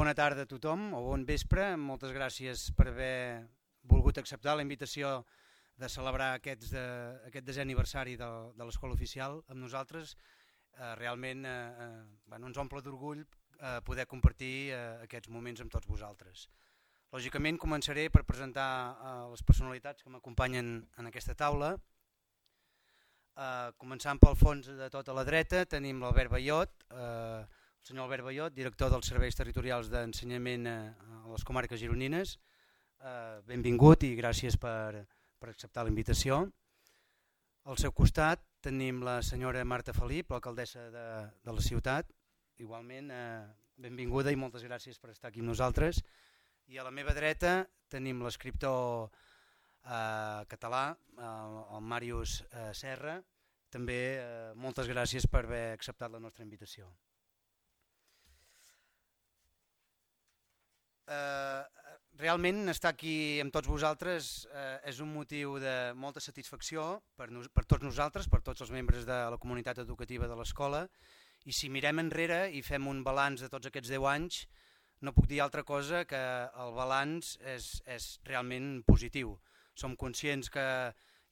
bona tarda a tothom, o bon vespre. Moltes gràcies per haver volgut acceptar la invitació de celebrar aquests de, aquest desè aniversari de, de l'Escola Oficial amb nosaltres. Eh, realment eh, eh, bueno, ens omple d'orgull eh, poder compartir eh, aquests moments amb tots vosaltres. Lògicament començaré per presentar eh, les personalitats que m'acompanyen en aquesta taula. Eh, començant pel fons de tota la dreta tenim l'Albert Baiot, eh, senyor Albert Baiot, director dels Serveis Territorials d'Ensenyament eh, a les comarques gironines. Eh, benvingut i gràcies per, per acceptar la invitació. Al seu costat tenim la senyora Marta Felip, l'alcaldessa de, de la ciutat. Igualment, eh, benvinguda i moltes gràcies per estar aquí amb nosaltres. I a la meva dreta tenim l'escriptor eh, català, el, el Màrius eh, Serra. També eh, moltes gràcies per haver acceptat la nostra invitació. Eh, realment estar aquí amb tots vosaltres eh, és un motiu de molta satisfacció per, nos, per tots nosaltres, per tots els membres de la comunitat educativa de l'escola i si mirem enrere i fem un balanç de tots aquests 10 anys no puc dir altra cosa que el balanç és, és realment positiu. Som conscients que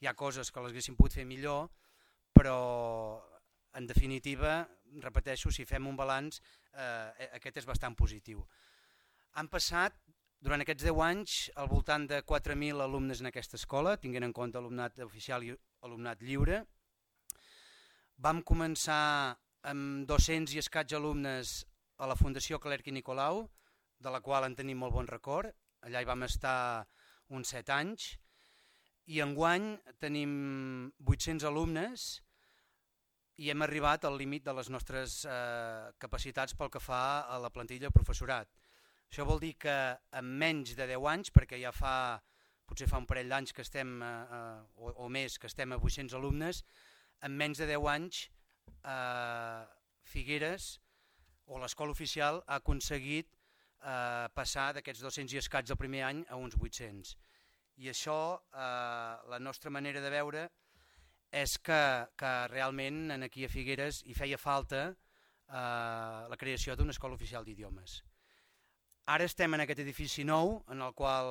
hi ha coses que les haguéssim pogut fer millor, però en definitiva, repeteixo, si fem un balanç, eh, aquest és bastant positiu. Han passat durant aquests 10 anys al voltant de 4.000 alumnes en aquesta escola, tinguent en compte alumnat oficial i alumnat lliure. Vam començar amb 200 i escaig alumnes a la Fundació Clerc i Nicolau, de la qual en tenim molt bon record. Allà hi vam estar uns 7 anys. I enguany tenim 800 alumnes i hem arribat al límit de les nostres eh, capacitats pel que fa a la plantilla professorat. Això vol dir que en menys de 10 anys, perquè ja fa potser fa un parell d'anys que estem, eh, eh o, o més, que estem a 800 alumnes, en menys de 10 anys eh, Figueres o l'escola oficial ha aconseguit eh, passar d'aquests 200 i escats del primer any a uns 800. I això, eh, la nostra manera de veure, és que, que realment aquí a Figueres hi feia falta eh, la creació d'una escola oficial d'idiomes. Ara estem en aquest edifici nou, en el qual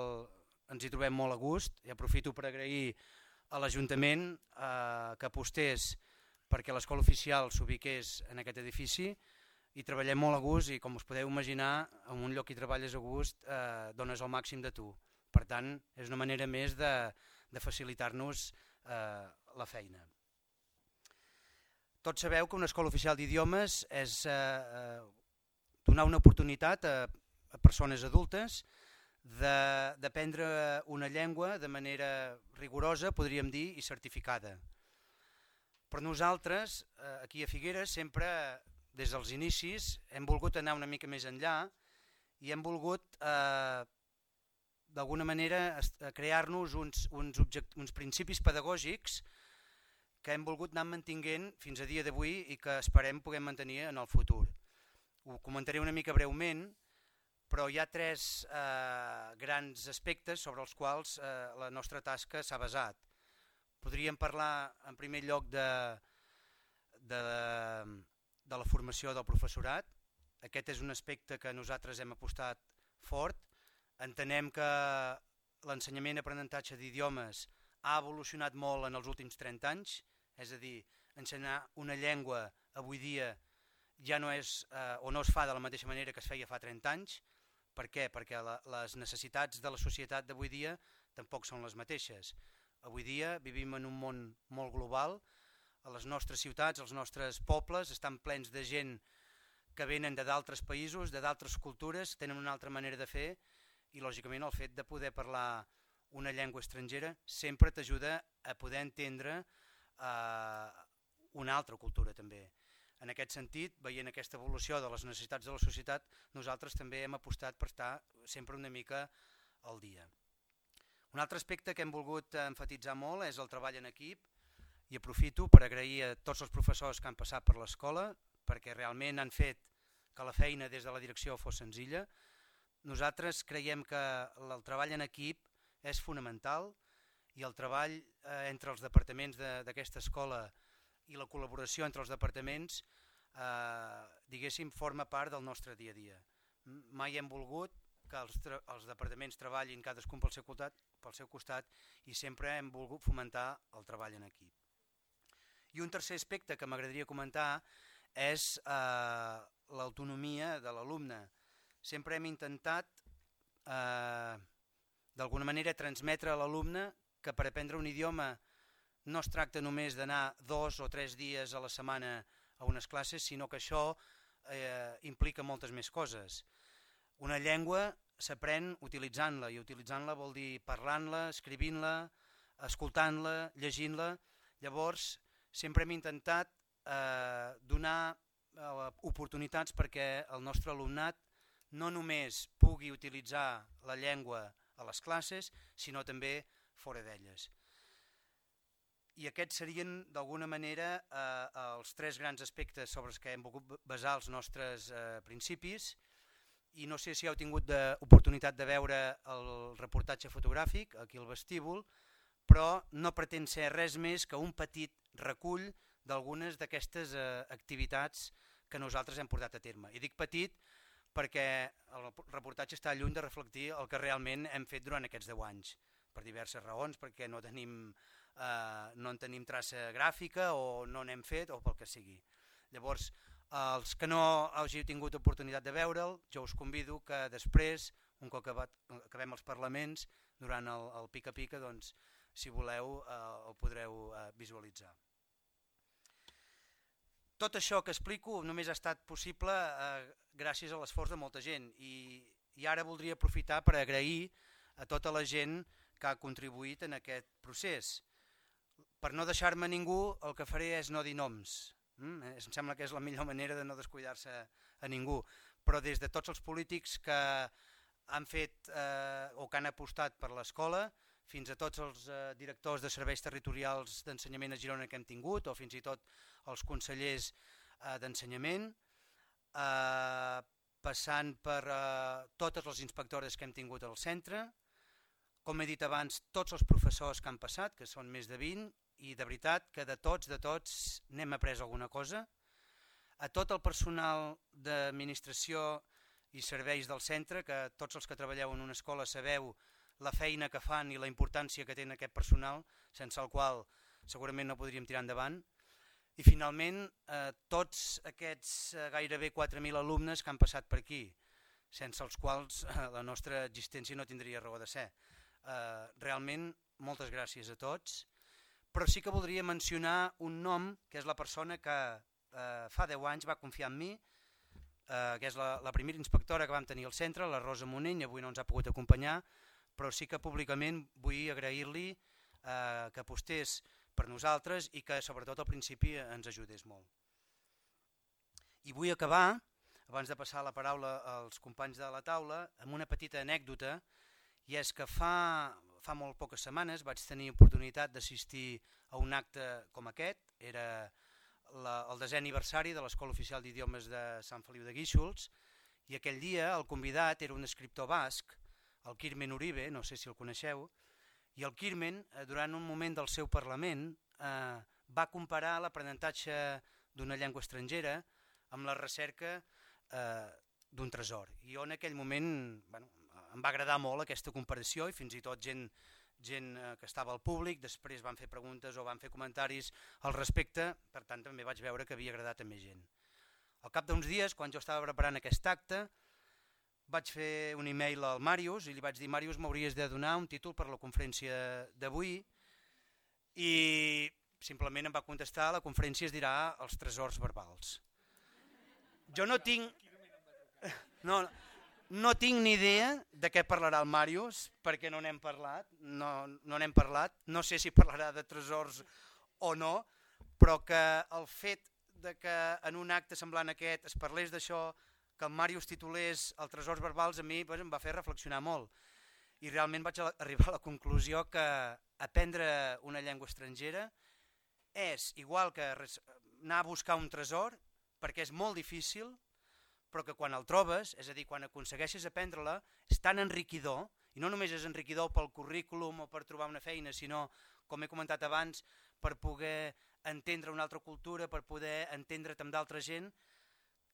ens hi trobem molt a gust, i aprofito per agrair a l'Ajuntament eh, que apostés perquè l'escola oficial s'ubiqués en aquest edifici i treballem molt a gust i com us podeu imaginar, en un lloc hi treballes a gust eh, dones el màxim de tu. Per tant, és una manera més de, de facilitar-nos eh, la feina. Tots sabeu que una escola oficial d'idiomes és eh, eh, donar una oportunitat a persones adultes d'aprendre una llengua de manera rigorosa, podríem dir, i certificada. Per nosaltres, eh, aquí a Figueres, sempre des dels inicis hem volgut anar una mica més enllà i hem volgut eh, d'alguna manera crear-nos uns, uns, uns principis pedagògics que hem volgut anar mantinguent fins a dia d'avui i que esperem puguem mantenir en el futur. Ho comentaré una mica breument, però hi ha tres eh, grans aspectes sobre els quals eh, la nostra tasca s'ha basat. Podríem parlar en primer lloc de, de, de la formació del professorat. Aquest és un aspecte que nosaltres hem apostat fort. Entenem que l'ensenyament i aprenentatge d'idiomes ha evolucionat molt en els últims 30 anys, és a dir, ensenyar una llengua avui dia ja no és eh, o no es fa de la mateixa manera que es feia fa 30 anys, per què? Perquè la, les necessitats de la societat d'avui dia tampoc són les mateixes. Avui dia vivim en un món molt global, a les nostres ciutats, els nostres pobles estan plens de gent que venen de d'altres països, de d'altres cultures, tenen una altra manera de fer i lògicament el fet de poder parlar una llengua estrangera sempre t'ajuda a poder entendre eh, una altra cultura també. En aquest sentit, veient aquesta evolució de les necessitats de la societat, nosaltres també hem apostat per estar sempre una mica al dia. Un altre aspecte que hem volgut enfatitzar molt és el treball en equip i aprofito per agrair a tots els professors que han passat per l'escola perquè realment han fet que la feina des de la direcció fos senzilla. Nosaltres creiem que el treball en equip és fonamental i el treball eh, entre els departaments d'aquesta escola i la col·laboració entre els departaments eh, diguéssim forma part del nostre dia a dia. mai hem volgut que els, els departaments treballin cadascun pel seu, costat, pel seu costat i sempre hem volgut fomentar el treball en equip. I un tercer aspecte que m'agradaria comentar és eh, l'autonomia de l'alumne. Sempre hem intentat eh, d'alguna manera transmetre a l'alumne que per aprendre un idioma no es tracta només d'anar dos o tres dies a la setmana a unes classes, sinó que això eh, implica moltes més coses. Una llengua s'aprèn utilitzant-la, i utilitzant-la vol dir parlant-la, escrivint-la, escoltant-la, llegint-la. Llavors, sempre hem intentat eh, donar eh, oportunitats perquè el nostre alumnat no només pugui utilitzar la llengua a les classes, sinó també fora d'elles. I aquests serien, d'alguna manera, eh, els tres grans aspectes sobre els que hem volgut basar els nostres eh, principis. I no sé si heu tingut oportunitat de veure el reportatge fotogràfic aquí al vestíbul, però no pretén ser res més que un petit recull d'algunes d'aquestes eh, activitats que nosaltres hem portat a terme. I dic petit perquè el reportatge està lluny de reflectir el que realment hem fet durant aquests 10 anys, per diverses raons, perquè no tenim eh, no en tenim traça gràfica o no n'hem fet o pel que sigui. Llavors, els que no hàgiu tingut oportunitat de veure'l, jo us convido que després, un cop acabat, acabem els parlaments, durant el, el pica-pica, doncs, si voleu, eh, el podreu eh, visualitzar. Tot això que explico només ha estat possible eh, gràcies a l'esforç de molta gent i, i ara voldria aprofitar per agrair a tota la gent que ha contribuït en aquest procés. Per no deixar-me ningú, el que faré és no dir noms. Mm? Eh, em sembla que és la millor manera de no descuidar-se a ningú. Però des de tots els polítics que han fet eh, o que han apostat per l'escola, fins a tots els eh, directors de serveis territorials d'ensenyament a Girona que hem tingut, o fins i tot els consellers eh, d'ensenyament, eh, passant per eh, totes les inspectores que hem tingut al centre, com he dit abans, tots els professors que han passat, que són més de 20, i de veritat que de tots, de tots n'hem après alguna cosa. A tot el personal d'administració i serveis del centre, que tots els que treballeu en una escola sabeu la feina que fan i la importància que tenen aquest personal, sense el qual segurament no podríem tirar endavant. I finalment, eh, tots aquests eh, gairebé 4.000 alumnes que han passat per aquí, sense els quals eh, la nostra existència no tindria raó de ser. Eh, realment, moltes gràcies a tots però sí que voldria mencionar un nom, que és la persona que eh, fa 10 anys va confiar en mi, eh, que és la, la primera inspectora que vam tenir al centre, la Rosa Monell, avui no ens ha pogut acompanyar, però sí que públicament vull agrair-li eh, que apostés per nosaltres i que sobretot al principi ens ajudés molt. I vull acabar, abans de passar la paraula als companys de la taula, amb una petita anècdota, i és que fa, fa molt poques setmanes vaig tenir oportunitat d'assistir a un acte com aquest, era la, el desè aniversari de l'Escola Oficial d'Idiomes de Sant Feliu de Guíxols, i aquell dia el convidat era un escriptor basc, el Kirmen Uribe, no sé si el coneixeu, i el Kirmen, eh, durant un moment del seu Parlament, eh, va comparar l'aprenentatge d'una llengua estrangera amb la recerca eh, d'un tresor. I jo en aquell moment bueno, em va agradar molt aquesta comparació i fins i tot gent, gent eh, que estava al públic, després van fer preguntes o van fer comentaris al respecte, per tant també vaig veure que havia agradat a més gent. Al cap d'uns dies, quan jo estava preparant aquest acte, vaig fer un e-mail al Màrius i li vaig dir Màrius m'hauries de donar un títol per la conferència d'avui i simplement em va contestar la conferència es dirà els tresors verbals. Jo no tinc... No, no tinc ni idea de què parlarà el Màrius, perquè no n'hem parlat, no no n'hem parlat, no sé si parlarà de tresors o no, però que el fet de que en un acte semblant aquest es parlés d'això, que el Màrius titulés el tresors verbals, a mi pues, em va fer reflexionar molt. I realment vaig arribar a la conclusió que aprendre una llengua estrangera és igual que anar a buscar un tresor, perquè és molt difícil, però que quan el trobes, és a dir, quan aconsegueixes aprendre-la, és tan enriquidor, i no només és enriquidor pel currículum o per trobar una feina, sinó, com he comentat abans, per poder entendre una altra cultura, per poder entendre't amb d'altra gent,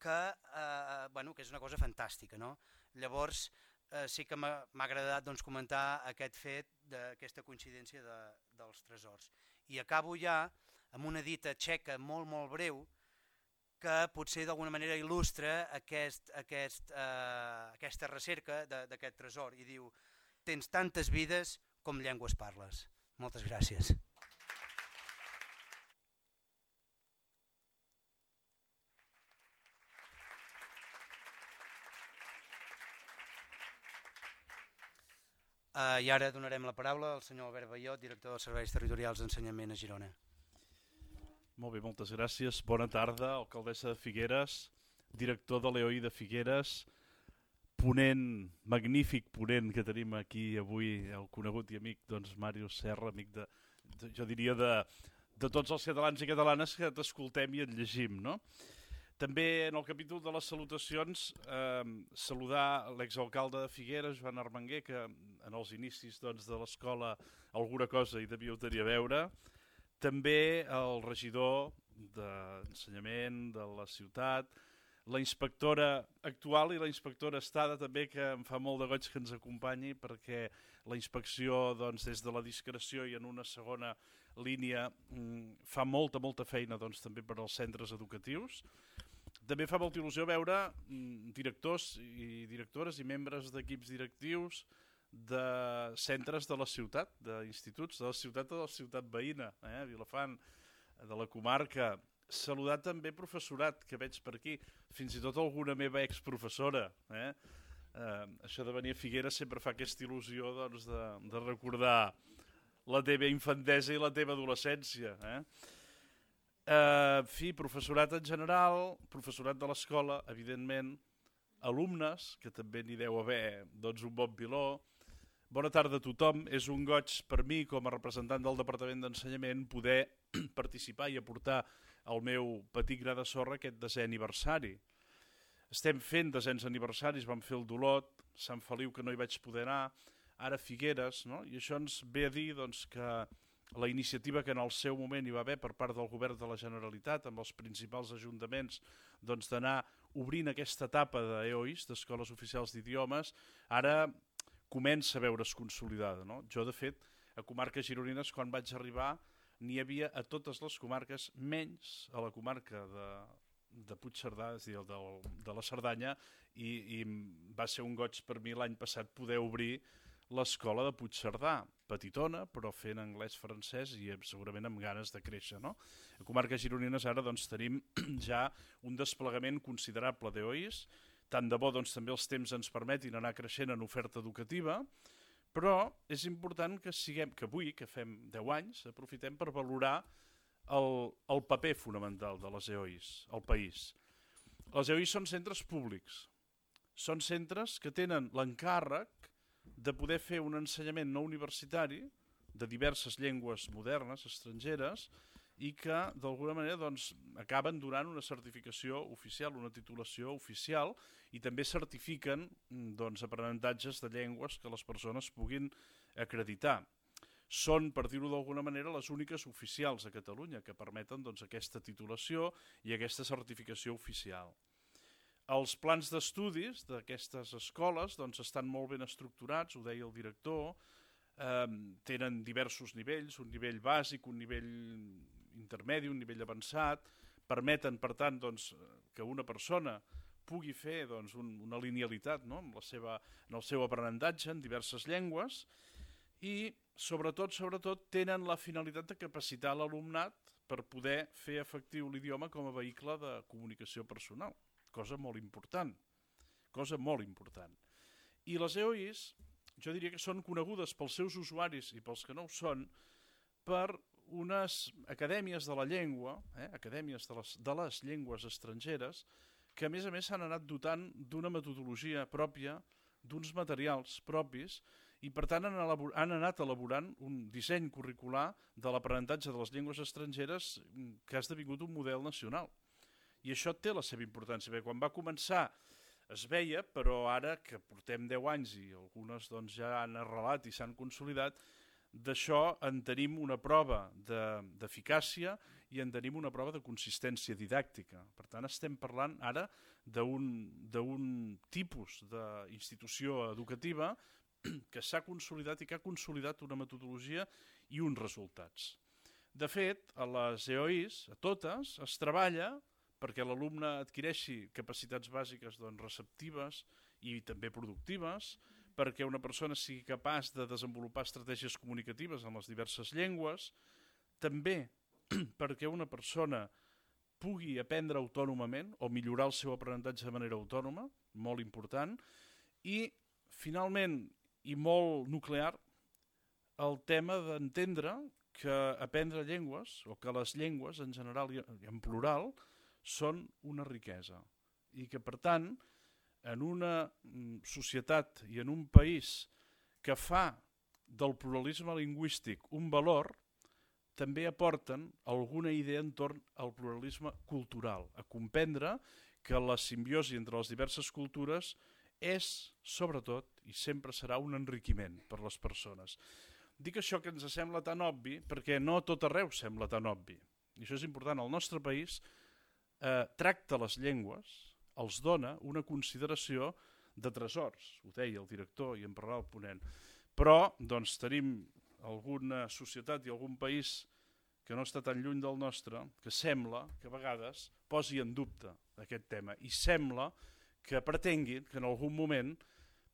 que, eh, bueno, que és una cosa fantàstica. No? Llavors, eh, sí que m'ha agradat doncs, comentar aquest fet d'aquesta coincidència de, dels tresors. I acabo ja amb una dita txeca molt, molt breu, que potser d'alguna manera il·lustra aquest, aquest, eh, aquesta recerca d'aquest tresor i diu tens tantes vides com llengües parles. Moltes gràcies. Uh, I ara donarem la paraula al senyor Albert Ballot, director dels Serveis Territorials d'Ensenyament a Girona. Molt bé, moltes gràcies. Bona tarda, alcaldessa de Figueres, director de l'EOI de Figueres, ponent, magnífic ponent que tenim aquí avui, el conegut i amic doncs, Màrius Serra, amic de, de jo diria de, de tots els catalans i catalanes que t'escoltem i et llegim, no? També en el capítol de les salutacions eh, saludar l'exalcalde de Figueres, Joan Armenguer, que en els inicis doncs, de l'escola alguna cosa hi devíeu tenir a veure. També el regidor d'ensenyament de la ciutat, la inspectora actual i la inspectora estada també, que em fa molt de goig que ens acompanyi perquè la inspecció doncs, des de la discreció i en una segona línia mm, fa molta, molta feina doncs, també per als centres educatius. També fa molta il·lusió veure mm, directors i directores i membres d'equips directius de centres de la ciutat, d'instituts de la ciutat o de la ciutat veïna, eh? Vilafant, de la comarca. Saludar també professorat que veig per aquí, fins i tot alguna meva exprofessora. Eh? Eh, això de venir a Figueres sempre fa aquesta il·lusió doncs, de, de recordar la teva infantesa i la teva adolescència. Eh? Eh, fi, professorat en general, professorat de l'escola, evidentment, alumnes, que també n'hi deu haver doncs, un bon piló. Bona tarda a tothom. És un goig per mi, com a representant del Departament d'Ensenyament, poder participar i aportar el meu petit gra de sorra aquest desè aniversari. Estem fent desens aniversaris, vam fer el Dolot, Sant Feliu, que no hi vaig poder anar, ara Figueres, no? i això ens ve a dir doncs, que la iniciativa que en el seu moment hi va haver per part del govern de la Generalitat amb els principals ajuntaments doncs, d'anar obrint aquesta etapa d'EOIs, d'Escoles Oficials d'Idiomes, ara comença a veure's consolidada. No? Jo, de fet, a comarques gironines, quan vaig arribar, n'hi havia a totes les comarques, menys a la comarca de, de Puigcerdà, és a dir, de, de la Cerdanya, i, i va ser un goig per mi l'any passat poder obrir l'escola de Puigcerdà, petitona, però fent anglès-francès i segurament amb ganes de créixer. No? A comarques gironines ara doncs, tenim ja un desplegament considerable d'EOIs, tant de bo doncs, també els temps ens permetin anar creixent en oferta educativa, però és important que siguem, que avui, que fem 10 anys, aprofitem per valorar el, el paper fonamental de les EOIs al país. Les EOIs són centres públics, són centres que tenen l'encàrrec de poder fer un ensenyament no universitari de diverses llengües modernes, estrangeres, i que d'alguna manera doncs, acaben donant una certificació oficial, una titulació oficial, i també certifiquen doncs, aprenentatges de llengües que les persones puguin acreditar. Són, per dir-ho d'alguna manera, les úniques oficials a Catalunya que permeten doncs, aquesta titulació i aquesta certificació oficial. Els plans d'estudis d'aquestes escoles doncs, estan molt ben estructurats, ho deia el director, eh, tenen diversos nivells, un nivell bàsic, un nivell intermedi, un nivell avançat, permeten, per tant, doncs, que una persona pugui fer doncs, un, una linealitat no? amb la seva, en el seu aprenentatge en diverses llengües i, sobretot, sobretot tenen la finalitat de capacitar l'alumnat per poder fer efectiu l'idioma com a vehicle de comunicació personal cosa molt important, cosa molt important. I les EOIs, jo diria que són conegudes pels seus usuaris i pels que no ho són, per unes acadèmies de la llengua, eh, acadèmies de les, de les llengües estrangeres, que a més a més s'han anat dotant d'una metodologia pròpia, d'uns materials propis, i per tant han, han anat elaborant un disseny curricular de l'aprenentatge de les llengües estrangeres que ha esdevingut un model nacional. I això té la seva importància, perquè quan va començar es veia, però ara que portem 10 anys i algunes doncs, ja han arrelat i s'han consolidat, d'això en tenim una prova d'eficàcia de, i en tenim una prova de consistència didàctica. Per tant, estem parlant ara d'un tipus d'institució educativa que s'ha consolidat i que ha consolidat una metodologia i uns resultats. De fet, a les EOIs, a totes, es treballa perquè l'alumne adquireixi capacitats bàsiques doncs, receptives i també productives, perquè una persona sigui capaç de desenvolupar estratègies comunicatives en les diverses llengües, també perquè una persona pugui aprendre autònomament o millorar el seu aprenentatge de manera autònoma, molt important, i finalment, i molt nuclear, el tema d'entendre que aprendre llengües, o que les llengües en general i en plural, són una riquesa. I que, per tant, en una mm, societat i en un país que fa del pluralisme lingüístic un valor, també aporten alguna idea entorn al pluralisme cultural, a comprendre que la simbiosi entre les diverses cultures és, sobretot, i sempre serà un enriquiment per les persones. Dic això que ens sembla tan obvi perquè no tot arreu sembla tan obvi. I això és important. El nostre país eh, tracta les llengües, els dona una consideració de tresors, ho deia el director i en parlarà el ponent. Però doncs, tenim alguna societat i algun país que no està tan lluny del nostre, que sembla que a vegades posi en dubte aquest tema i sembla que pretengui que en algun moment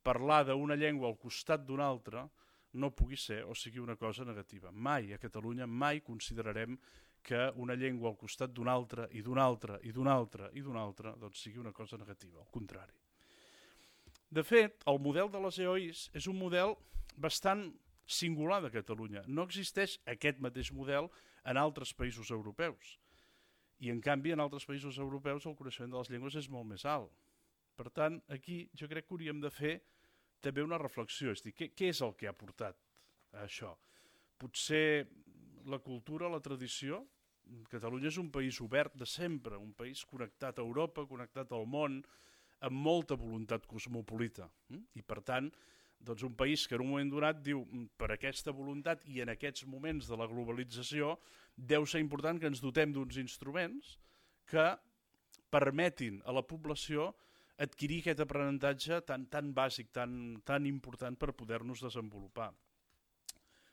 parlar d'una llengua al costat d'una altra no pugui ser o sigui una cosa negativa. Mai a Catalunya, mai considerarem que una llengua al costat d'una altra i d'una altra i d'una altra i d'una altra doncs sigui una cosa negativa, al contrari. De fet, el model de les EOIs és un model bastant singular de Catalunya. No existeix aquest mateix model en altres països europeus. I, en canvi, en altres països europeus el coneixement de les llengües és molt més alt. Per tant, aquí jo crec que hauríem de fer també una reflexió, és dir, què, què és el que ha portat a això? Potser la cultura, la tradició, Catalunya és un país obert de sempre, un país connectat a Europa, connectat al món, amb molta voluntat cosmopolita. Hm? I per tant, doncs un país que en un moment donat diu hm, per aquesta voluntat i en aquests moments de la globalització deu ser important que ens dotem d'uns instruments que permetin a la població adquirir aquest aprenentatge tan, tan bàsic, tan, tan important per poder-nos desenvolupar.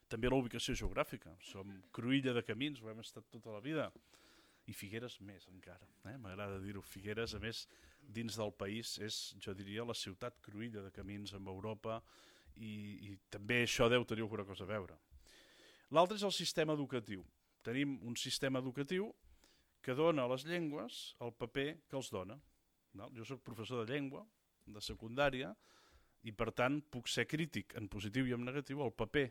També la ubicació geogràfica. Som cruïlla de camins, ho hem estat tota la vida. I Figueres més encara. Eh? M'agrada dir-ho. Figueres, a més, dins del país, és, jo diria, la ciutat cruïlla de camins amb Europa i, i també això deu tenir alguna cosa a veure. L'altre és el sistema educatiu. Tenim un sistema educatiu que dona a les llengües el paper que els dona. No? Jo sóc professor de llengua, de secundària, i per tant puc ser crític en positiu i en negatiu el paper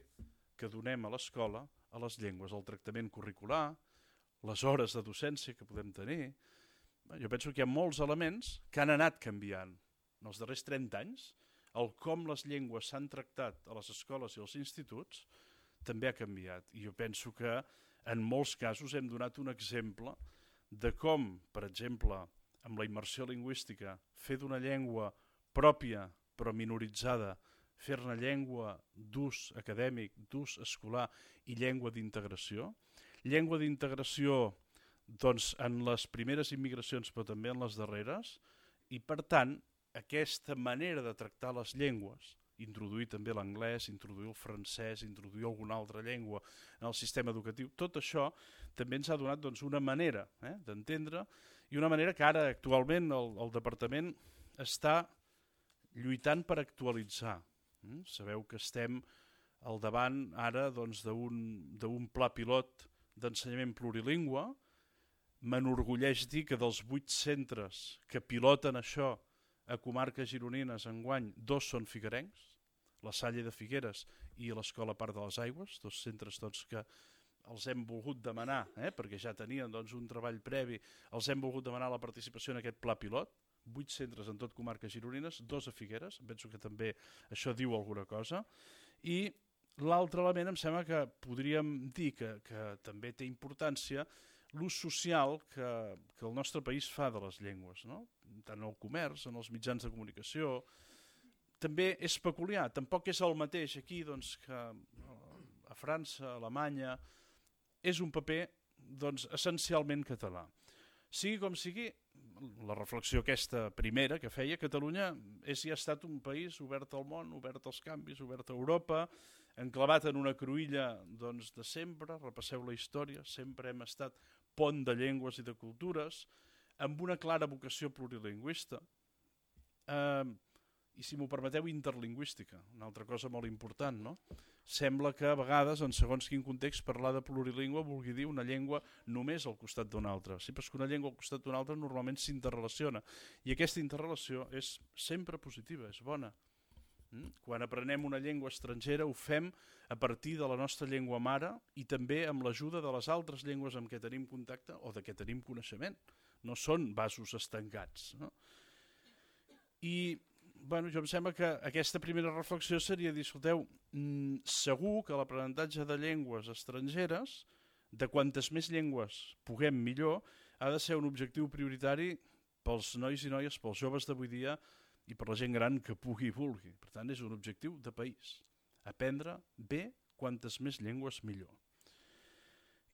que donem a l'escola a les llengües, el tractament curricular, les hores de docència que podem tenir. Jo penso que hi ha molts elements que han anat canviant en els darrers 30 anys. El com les llengües s'han tractat a les escoles i als instituts també ha canviat. I jo penso que en molts casos hem donat un exemple de com, per exemple, amb la immersió lingüística, fer d'una llengua pròpia però minoritzada, fer-ne llengua d'ús acadèmic, d'ús escolar i llengua d'integració. Llengua d'integració doncs, en les primeres immigracions però també en les darreres i per tant aquesta manera de tractar les llengües introduir també l'anglès, introduir el francès, introduir alguna altra llengua en el sistema educatiu, tot això també ens ha donat doncs, una manera eh, d'entendre i una manera que ara actualment el, el departament està lluitant per actualitzar? Sabeu que estem al davant ara doncs, d'un doncs, pla pilot d'ensenyament plurilingüe. M'enorgulleix dir que dels vuit centres que piloten això a comarques gironines enguany, dos són figuerencs, la Salle de Figueres i l'Escola Part de les Aigües, dos centres doncs, que els hem volgut demanar, eh, perquè ja tenien doncs, un treball previ, els hem volgut demanar la participació en aquest pla pilot, vuit centres en tot comarques gironines, dos a Figueres, penso que també això diu alguna cosa, i l'altre element em sembla que podríem dir que, que també té importància l'ús social que, que el nostre país fa de les llengües, no? tant en el comerç, en els mitjans de comunicació, també és peculiar, tampoc és el mateix aquí doncs, que a a França, a Alemanya, és un paper doncs, essencialment català. Sigui com sigui, la reflexió aquesta primera que feia, Catalunya és i ha estat un país obert al món, obert als canvis, obert a Europa, enclavat en una cruïlla doncs, de sempre, repasseu la història, sempre hem estat pont de llengües i de cultures, amb una clara vocació plurilingüista, eh, i si m'ho permeteu, interlingüística, una altra cosa molt important, no? Sembla que a vegades, en segons quin context, parlar de plurilingüe vulgui dir una llengua només al costat d'una altra. Però és que una llengua al costat d'una altra normalment s'interrelaciona, i aquesta interrelació és sempre positiva, és bona. Mm? Quan aprenem una llengua estrangera ho fem a partir de la nostra llengua mare i també amb l'ajuda de les altres llengües amb què tenim contacte o de què tenim coneixement. No són vasos estancats. No? I bueno, jo em sembla que aquesta primera reflexió seria dir, escolteu, mm, segur que l'aprenentatge de llengües estrangeres, de quantes més llengües puguem millor, ha de ser un objectiu prioritari pels nois i noies, pels joves d'avui dia i per la gent gran que pugui i vulgui. Per tant, és un objectiu de país. Aprendre bé quantes més llengües millor.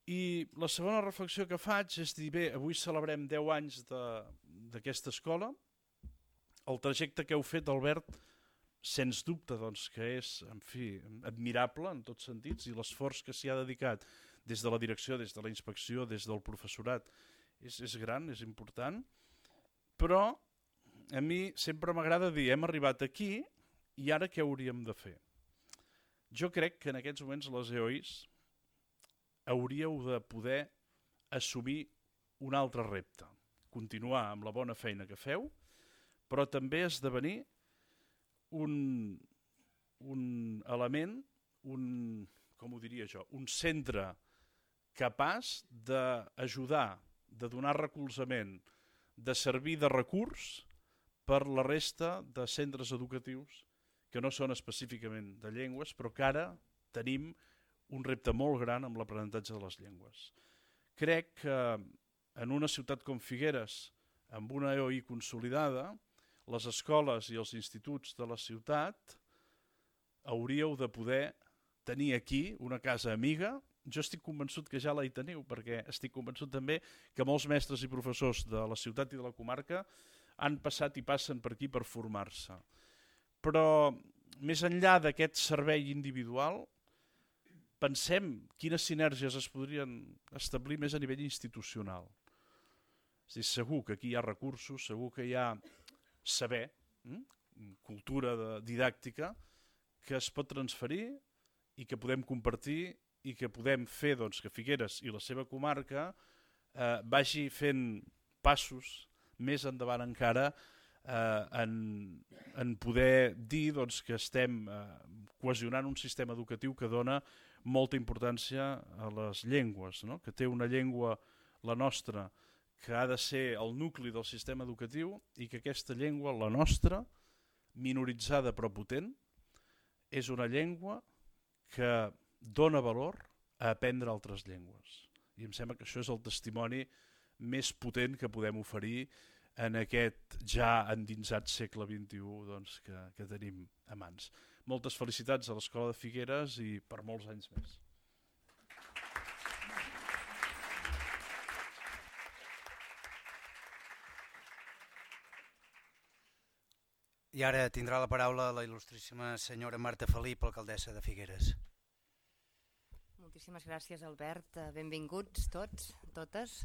I la segona reflexió que faig és dir, bé, avui celebrem 10 anys d'aquesta escola, el trajecte que heu fet, Albert, sens dubte doncs, que és en fi, admirable en tots sentits i l'esforç que s'hi ha dedicat des de la direcció, des de la inspecció, des del professorat és, és gran, és important, però a mi sempre m'agrada dir hem arribat aquí i ara què hauríem de fer? Jo crec que en aquests moments les EOIs hauríeu de poder assumir un altre repte, continuar amb la bona feina que feu, però també esdevenir un, un element, un, com ho diria jo, un centre capaç d'ajudar, de donar recolzament, de servir de recurs per la resta de centres educatius que no són específicament de llengües, però que ara tenim un repte molt gran amb l'aprenentatge de les llengües. Crec que en una ciutat com Figueres, amb una EOI consolidada, les escoles i els instituts de la ciutat hauríeu de poder tenir aquí una casa amiga. Jo estic convençut que ja la hi teniu, perquè estic convençut també que molts mestres i professors de la ciutat i de la comarca han passat i passen per aquí per formar-se. Però més enllà d'aquest servei individual, pensem quines sinergies es podrien establir més a nivell institucional. És dir, segur que aquí hi ha recursos, segur que hi ha saber, hm? cultura de, didàctica, que es pot transferir i que podem compartir i que podem fer doncs, que Figueres i la seva comarca eh, vagi fent passos més endavant encara eh, en, en poder dir doncs, que estem eh, cohesionant un sistema educatiu que dona molta importància a les llengües, no? que té una llengua, la nostra, que ha de ser el nucli del sistema educatiu i que aquesta llengua, la nostra, minoritzada però potent, és una llengua que dona valor a aprendre altres llengües. I em sembla que això és el testimoni més potent que podem oferir en aquest ja endinsat segle XXI doncs, que, que tenim a mans. Moltes felicitats a l'Escola de Figueres i per molts anys més. I ara tindrà la paraula la il·lustríssima senyora Marta Felip, alcaldessa de Figueres. Moltíssimes gràcies, Albert. Eh, benvinguts tots, totes.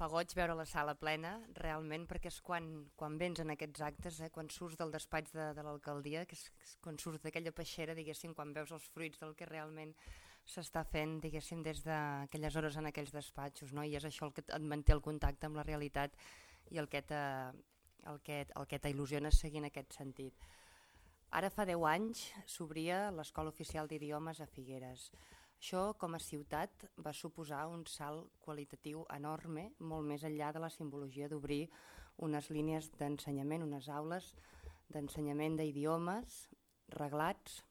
Fa goig veure la sala plena, realment, perquè és quan, quan vens en aquests actes, eh, quan surts del despatx de, de l'alcaldia, que és, quan surts d'aquella peixera, diguéssim, quan veus els fruits del que realment s'està fent, diguéssim, des d'aquelles hores en aquells despatxos, no? i és això el que et manté el contacte amb la realitat i el que el que, el que t'il·lusiona seguir en aquest sentit. Ara fa 10 anys s'obria l'Escola Oficial d'Idiomes a Figueres. Això, com a ciutat, va suposar un salt qualitatiu enorme, molt més enllà de la simbologia d'obrir unes línies d'ensenyament, unes aules d'ensenyament d'idiomes reglats,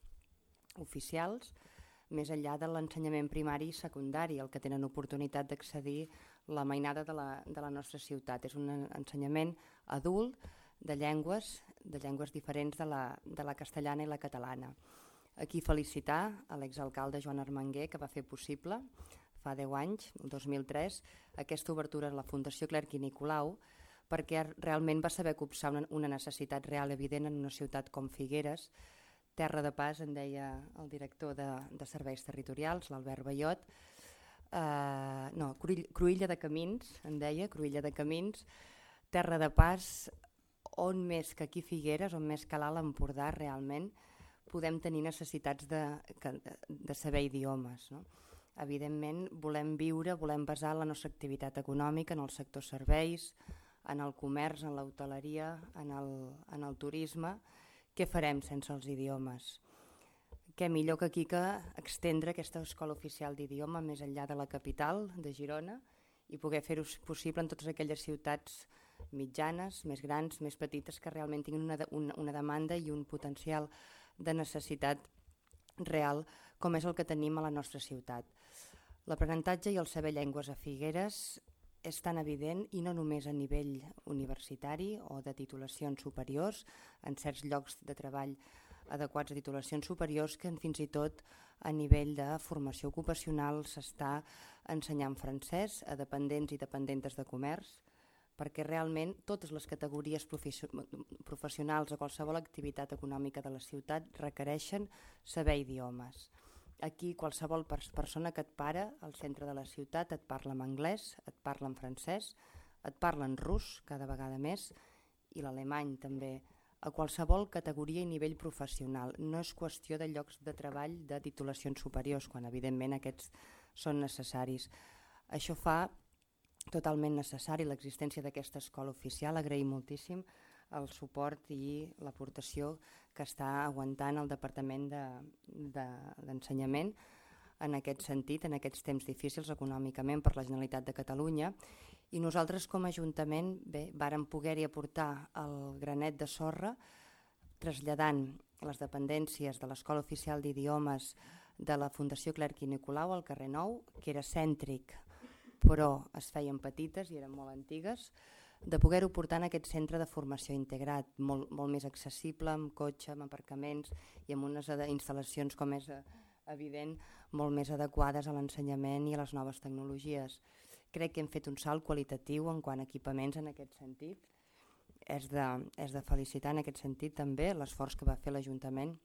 oficials, més enllà de l'ensenyament primari i secundari, el que tenen oportunitat d'accedir la mainada de la, de la nostra ciutat. És un ensenyament adult de llengües, de llengües diferents de la, de la castellana i la catalana. Aquí felicitar a l'exalcalde Joan Armenguer que va fer possible fa 10 anys, el 2003, aquesta obertura a la Fundació Clerc i Nicolau perquè realment va saber copsar una, una necessitat real evident en una ciutat com Figueres, terra de pas, en deia el director de, de Serveis Territorials, l'Albert Bayot, eh, no, Cruïlla de Camins, en deia, Cruïlla de Camins, terra de pas, on més que aquí Figueres, on més que l'Alt Empordà realment, podem tenir necessitats de, de saber idiomes. No? Evidentment, volem viure, volem basar la nostra activitat econòmica en el sector serveis, en el comerç, en l'hoteleria, en, el, en el turisme. Què farem sense els idiomes? Què millor que aquí que extendre aquesta escola oficial d'idioma més enllà de la capital, de Girona, i poder fer-ho possible en totes aquelles ciutats mitjanes, més grans, més petites, que realment tinguin una, una, una demanda i un potencial de necessitat real com és el que tenim a la nostra ciutat. L'aprenentatge i el saber llengües a Figueres és tan evident i no només a nivell universitari o de titulacions superiors, en certs llocs de treball adequats a titulacions superiors, que fins i tot a nivell de formació ocupacional s'està ensenyant francès a dependents i dependentes de comerç, perquè realment totes les categories professionals o qualsevol activitat econòmica de la ciutat requereixen saber idiomes. Aquí qualsevol persona que et para al centre de la ciutat et parla en anglès, et parla en francès, et parla en rus cada vegada més i l'alemany també a qualsevol categoria i nivell professional. No és qüestió de llocs de treball de titulacions superiors, quan evidentment aquests són necessaris. Això fa totalment necessari l'existència d'aquesta escola oficial. Agraïm moltíssim el suport i l'aportació que està aguantant el Departament d'Ensenyament de, de, en aquest sentit, en aquests temps difícils econòmicament per la Generalitat de Catalunya. I nosaltres com a Ajuntament bé, vàrem poder-hi aportar el granet de sorra traslladant les dependències de l'Escola Oficial d'Idiomes de la Fundació Clerc i Nicolau al carrer Nou, que era cèntric però es feien petites i eren molt antigues, de poder-ho portar en aquest centre de formació integrat, molt, molt més accessible, amb cotxe, amb aparcaments i amb unes instal·lacions, com és eh, evident, molt més adequades a l'ensenyament i a les noves tecnologies. Crec que hem fet un salt qualitatiu en quant a equipaments en aquest sentit. És de, és de felicitar en aquest sentit també l'esforç que va fer l'Ajuntament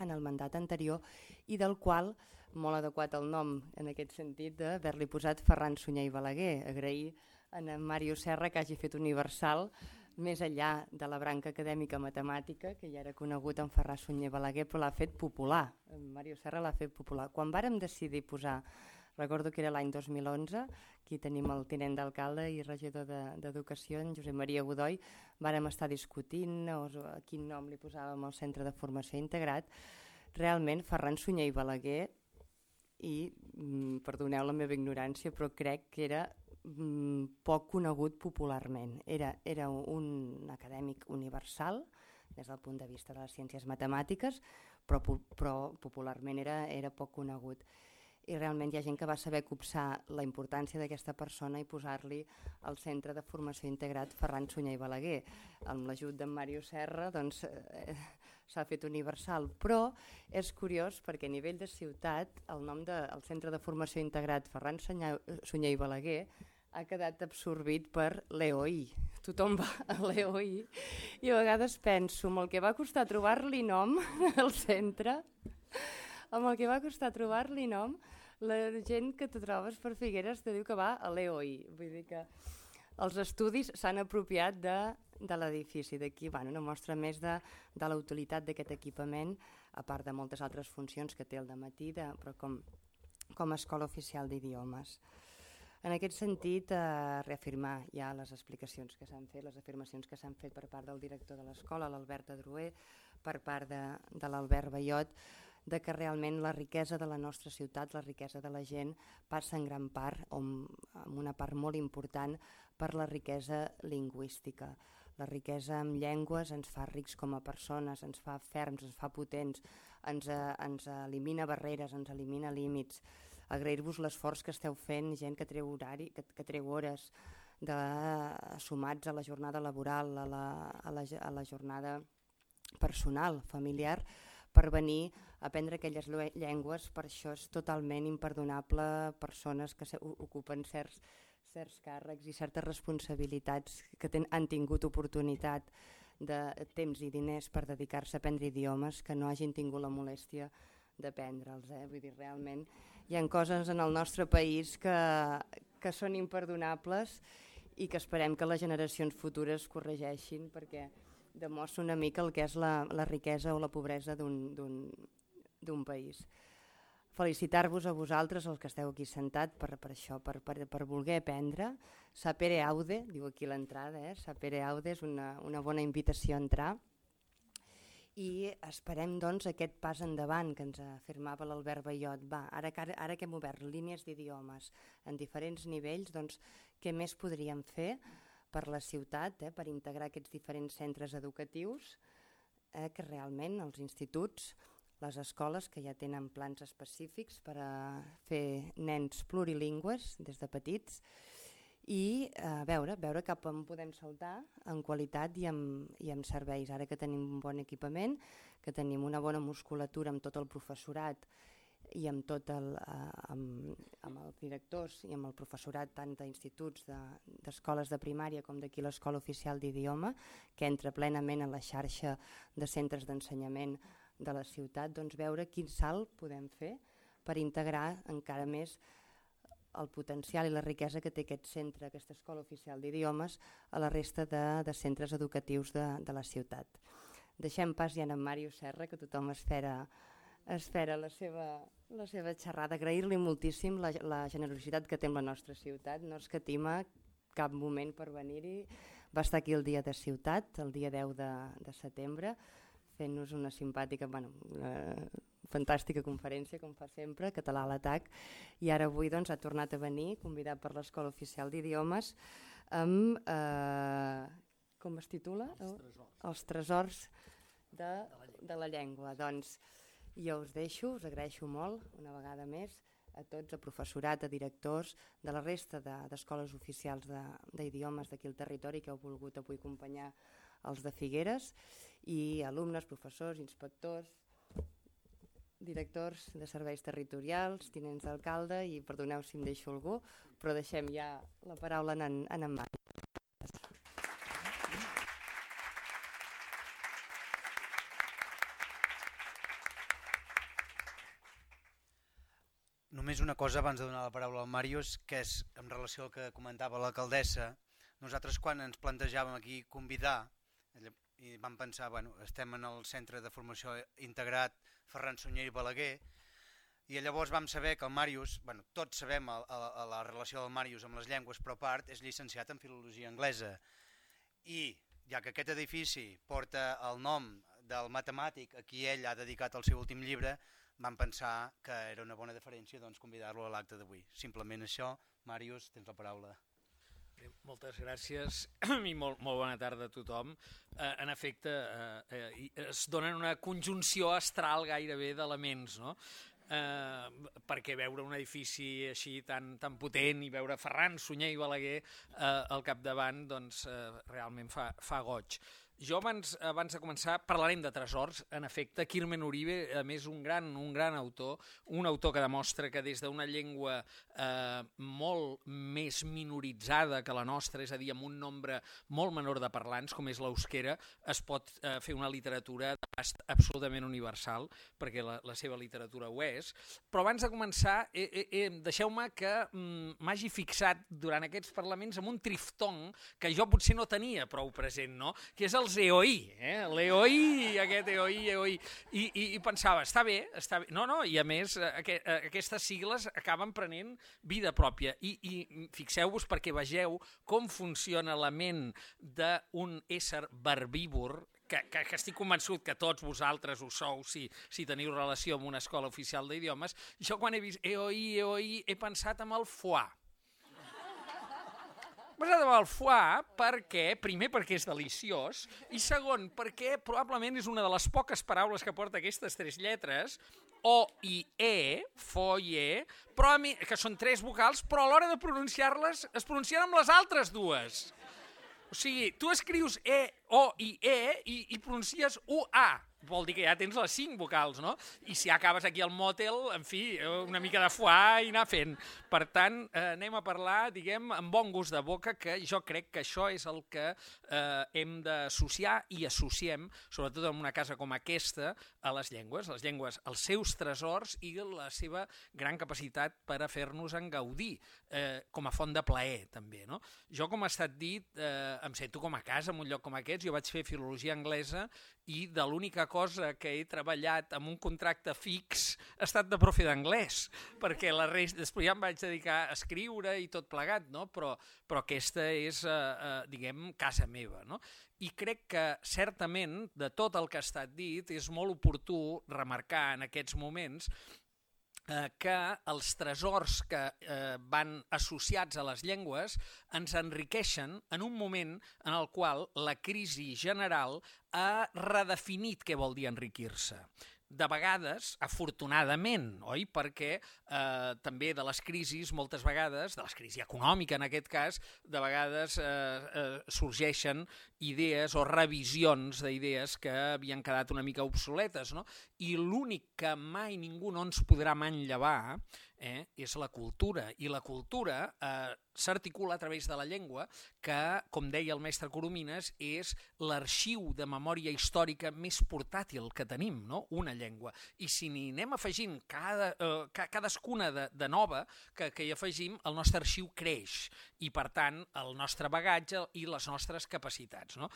en el mandat anterior i del qual molt adequat el nom en aquest sentit d'haver-li posat Ferran Sunyer i Balaguer. Agrair a en Mario Serra que hagi fet universal més enllà de la branca acadèmica matemàtica, que ja era conegut en Ferran Sunyer Balaguer, però l'ha fet popular. En Mario Serra l'ha fet popular. Quan vàrem decidir posar, recordo que era l'any 2011, aquí tenim el tinent d'alcalde i regidor d'Educació, de, en Josep Maria Godoy, vàrem estar discutint o, quin nom li posàvem al centre de formació integrat. Realment, Ferran Sunyer i Balaguer i mm, perdoneu la meva ignorància, però crec que era mm, poc conegut popularment. Era, era un acadèmic universal des del punt de vista de les ciències matemàtiques, però, però popularment era, era poc conegut. I realment hi ha gent que va saber copsar la importància d'aquesta persona i posar-li al centre de formació integrat Ferran Sunyer i Balaguer. Amb l'ajut d'en Mario Serra, doncs, eh, s'ha fet universal, però és curiós perquè a nivell de ciutat el nom del de, Centre de Formació Integrat Ferran Sunyer i Balaguer ha quedat absorbit per l'EOI. Tothom va a l'EOI i a vegades penso amb el que va costar trobar-li nom al centre, amb el que va costar trobar-li nom, la gent que te trobes per Figueres te diu que va a l'EOI. Vull dir que els estudis s'han apropiat de de l'edifici. D'aquí bueno, una mostra més de, de la utilitat d'aquest equipament, a part de moltes altres funcions que té el matí, de, però com, com a escola oficial d'idiomes. En aquest sentit, eh, reafirmar ja les explicacions que s'han fet, les afirmacions que s'han fet per part del director de l'escola, l'Albert Adruer, per part de, de l'Albert Bayot, de que realment la riquesa de la nostra ciutat, la riquesa de la gent, passa en gran part, o amb una part molt important, per la riquesa lingüística. La riquesa amb llengües ens fa rics com a persones, ens fa ferms, ens fa potents, ens, eh, ens elimina barreres, ens elimina límits. Agrair-vos l'esforç que esteu fent, gent que treu, horari, que, que treu hores de, sumats a la jornada laboral, a la, a la, a la jornada personal, familiar, per venir a aprendre aquelles llengües, per això és totalment imperdonable persones que ocupen certs, certs càrrecs i certes responsabilitats que ten, han tingut oportunitat de temps i diners per dedicar-se a aprendre idiomes que no hagin tingut la molèstia d'aprendre'ls. Eh? Vull dir, realment hi ha coses en el nostre país que, que són imperdonables i que esperem que les generacions futures corregeixin perquè demostra una mica el que és la, la riquesa o la pobresa d'un país. Felicitar-vos a vosaltres, els que esteu aquí sentat, per, per això, per, per, per voler aprendre. Sapere aude, diu aquí l'entrada, eh? sapere aude és una, una bona invitació a entrar i esperem doncs, aquest pas endavant que ens afirmava l'Albert Bayot. Va, ara, ara, ara que hem obert línies d'idiomes en diferents nivells, doncs, què més podríem fer per la ciutat, eh, per integrar aquests diferents centres educatius, eh, que realment els instituts, les escoles que ja tenen plans específics per a fer nens plurilingües des de petits, i a eh, veure, veure cap on podem saltar en qualitat i en, i en serveis. Ara que tenim un bon equipament, que tenim una bona musculatura amb tot el professorat i amb tot el, eh, amb, amb els directors i amb el professorat tant d'instituts, d'escoles de, primària com d'aquí l'Escola Oficial d'Idioma, que entra plenament en la xarxa de centres d'ensenyament de la ciutat, doncs veure quin salt podem fer per integrar encara més el potencial i la riquesa que té aquest centre, aquesta escola oficial d'idiomes, a la resta de, de centres educatius de, de la ciutat. Deixem pas ja en Mario Serra, que tothom espera, espera la, seva, la seva xerrada. Agrair-li moltíssim la, la generositat que té la nostra ciutat. No escatima cap moment per venir-hi. Va estar aquí el dia de ciutat, el dia 10 de, de setembre, fent-nos una simpàtica, bueno, eh, fantàstica conferència, com fa sempre, Català a l'atac, i ara avui doncs, ha tornat a venir, convidat per l'Escola Oficial d'Idiomes, amb, eh, com es titula? Els tresors. Els tresors de, de la llengua. Doncs jo us deixo, us agraeixo molt, una vegada més, a tots, a professorat, a directors de la resta d'escoles de, oficials d'idiomes de, d'aquí al territori que heu volgut avui acompanyar els de Figueres i alumnes, professors, inspectors, directors de serveis territorials, tinents d'alcalde i perdoneu si em deixo algú, però deixem ja la paraula en, en, en. Només una cosa abans de donar la paraula al Màrius, que és en relació al que comentava l'alcaldessa. Nosaltres quan ens plantejàvem aquí convidar, i vam pensar, bueno, estem en el centre de formació integrat Ferran Sunyer i Balaguer, i llavors vam saber que el Màrius, bueno, tots sabem a, a, a la relació del Màrius amb les llengües, però part és llicenciat en filologia anglesa. I ja que aquest edifici porta el nom del matemàtic a qui ell ha dedicat el seu últim llibre, vam pensar que era una bona deferència doncs, convidar-lo a l'acte d'avui. Simplement això, Màrius, tens la paraula. Moltes gràcies i molt, molt bona tarda a tothom. Eh, en efecte, eh, eh, es donen una conjunció astral gairebé d'elements, no? eh, perquè veure un edifici així tan, tan potent i veure Ferran, Sunyer i Balaguer eh, al capdavant doncs, eh, realment fa, fa goig. Jo abans, abans de començar parlarem de tresors. En efecte, Kirmen Uribe, a més, un gran, un gran autor, un autor que demostra que des d'una llengua eh, molt més minoritzada que la nostra, és a dir, amb un nombre molt menor de parlants, com és l'eusquera, es pot eh, fer una literatura absolutament universal, perquè la, la seva literatura ho és. Però abans de començar, eh, eh, eh, deixeu-me que mm, m'hagi fixat durant aquests parlaments amb un triftong que jo potser no tenia prou present, no? que és el els EOI, eh? l'EOI, aquest EOI, EOI, i, i, i pensava, està bé, està bé, no, no, i a més eh, aqu eh, aquestes sigles acaben prenent vida pròpia, i, i fixeu-vos perquè vegeu com funciona la ment d'un ésser verbívor, que, que, que estic convençut que tots vosaltres ho sou si, si teniu relació amb una escola oficial d'idiomes, jo quan he vist EOI, EOI, he pensat amb el foie, Basat en el foie perquè, primer perquè és deliciós, i segon perquè probablement és una de les poques paraules que porta aquestes tres lletres, o i e, fo i e, però mi, que són tres vocals, però a l'hora de pronunciar-les es pronuncien amb les altres dues. O sigui, tu escrius e, o i e i, i pronuncies u, a, vol dir que ja tens les cinc vocals, no? I si acabes aquí al motel, en fi, una mica de foie i anar fent. Per tant, eh, anem a parlar, diguem, amb bon gust de boca, que jo crec que això és el que eh, hem d'associar i associem, sobretot en una casa com aquesta, a les llengües. Les llengües, els seus tresors i la seva gran capacitat per a fer-nos en gaudir, eh, com a font de plaer, també. No? Jo, com ha estat dit, eh, em sento com a casa en un lloc com aquest. Jo vaig fer filologia anglesa i de l'única cosa que he treballat amb un contracte fix ha estat de profe d'anglès, perquè la resta, després ja em vaig dedicar a escriure i tot plegat, no? però, però aquesta és, eh, eh, diguem, casa meva. No? I crec que certament de tot el que ha estat dit és molt oportú remarcar en aquests moments que els tresors que eh, van associats a les llengües ens enriqueixen en un moment en el qual la crisi general ha redefinit què vol dir enriquir-se de vegades, afortunadament, oi? Perquè eh, també de les crisis, moltes vegades, de la crisi econòmica en aquest cas, de vegades eh, eh, sorgeixen idees o revisions d'idees que havien quedat una mica obsoletes, no? I l'únic que mai ningú no ens podrà manllevar eh, és la cultura, i la cultura eh, s'articula a través de la llengua, que, com deia el mestre Coromines, és l'arxiu de memòria històrica més portàtil que tenim, no? una llengua. I si n'hi anem afegint cada, eh, cadascuna de, de nova que, que hi afegim, el nostre arxiu creix, i per tant el nostre bagatge i les nostres capacitats. No?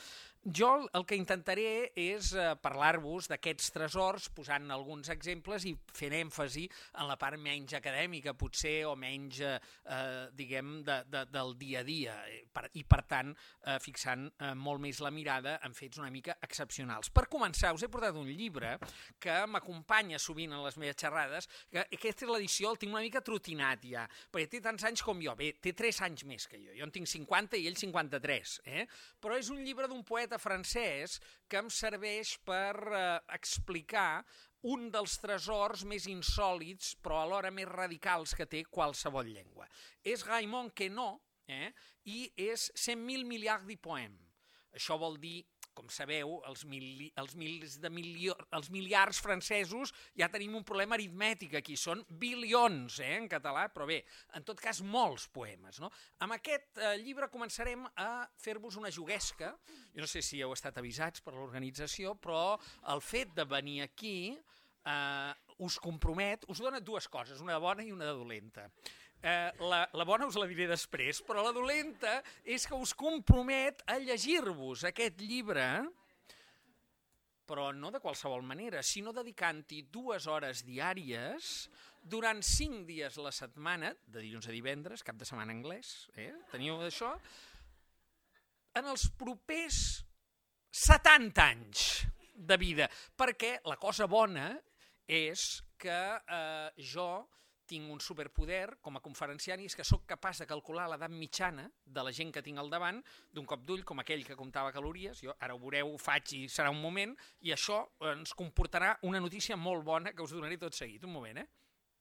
Jo el que intentaré és eh, parlar-vos d'aquests tresors, posant alguns exemples i fent èmfasi en la part menys acadèmica, potser, o menys, eh, eh diguem, de, de, del dia a dia eh, per, i per tant eh, fixant eh, molt més la mirada en fets una mica excepcionals. Per començar, us he portat un llibre que m'acompanya sovint en les meves xerrades, que aquesta és l'edició, el tinc una mica trotinat ja, perquè té tants anys com jo, bé, té 3 anys més que jo, jo en tinc 50 i ell 53, eh? però és un llibre d'un poeta francès que em serveix per eh, explicar un dels tresors més insòlits, però alhora més radicals que té qualsevol llengua. És Raymond Queneau, eh? i és 100.000 miliards de poèmes. Això vol dir com sabeu, els, mili, els, mils de milio, els miliards francesos ja tenim un problema aritmètic aquí, són bilions eh, en català, però bé, en tot cas molts poemes. No? Amb aquest eh, llibre començarem a fer-vos una juguesca, jo no sé si heu estat avisats per l'organització, però el fet de venir aquí eh, us compromet, us dona dues coses, una bona i una dolenta. Eh, la, la bona us la diré després, però la dolenta és que us compromet a llegir-vos aquest llibre, però no de qualsevol manera, sinó dedicant-hi dues hores diàries durant cinc dies la setmana, de dilluns a divendres, cap de setmana anglès, eh? teniu això, en els propers 70 anys de vida, perquè la cosa bona és que eh, jo tinc un superpoder com a conferenciant i és que sóc capaç de calcular l'edat mitjana de la gent que tinc al davant d'un cop d'ull, com aquell que comptava calories, jo ara ho veureu, ho faig i serà un moment, i això ens comportarà una notícia molt bona que us donaré tot seguit. Un moment, eh?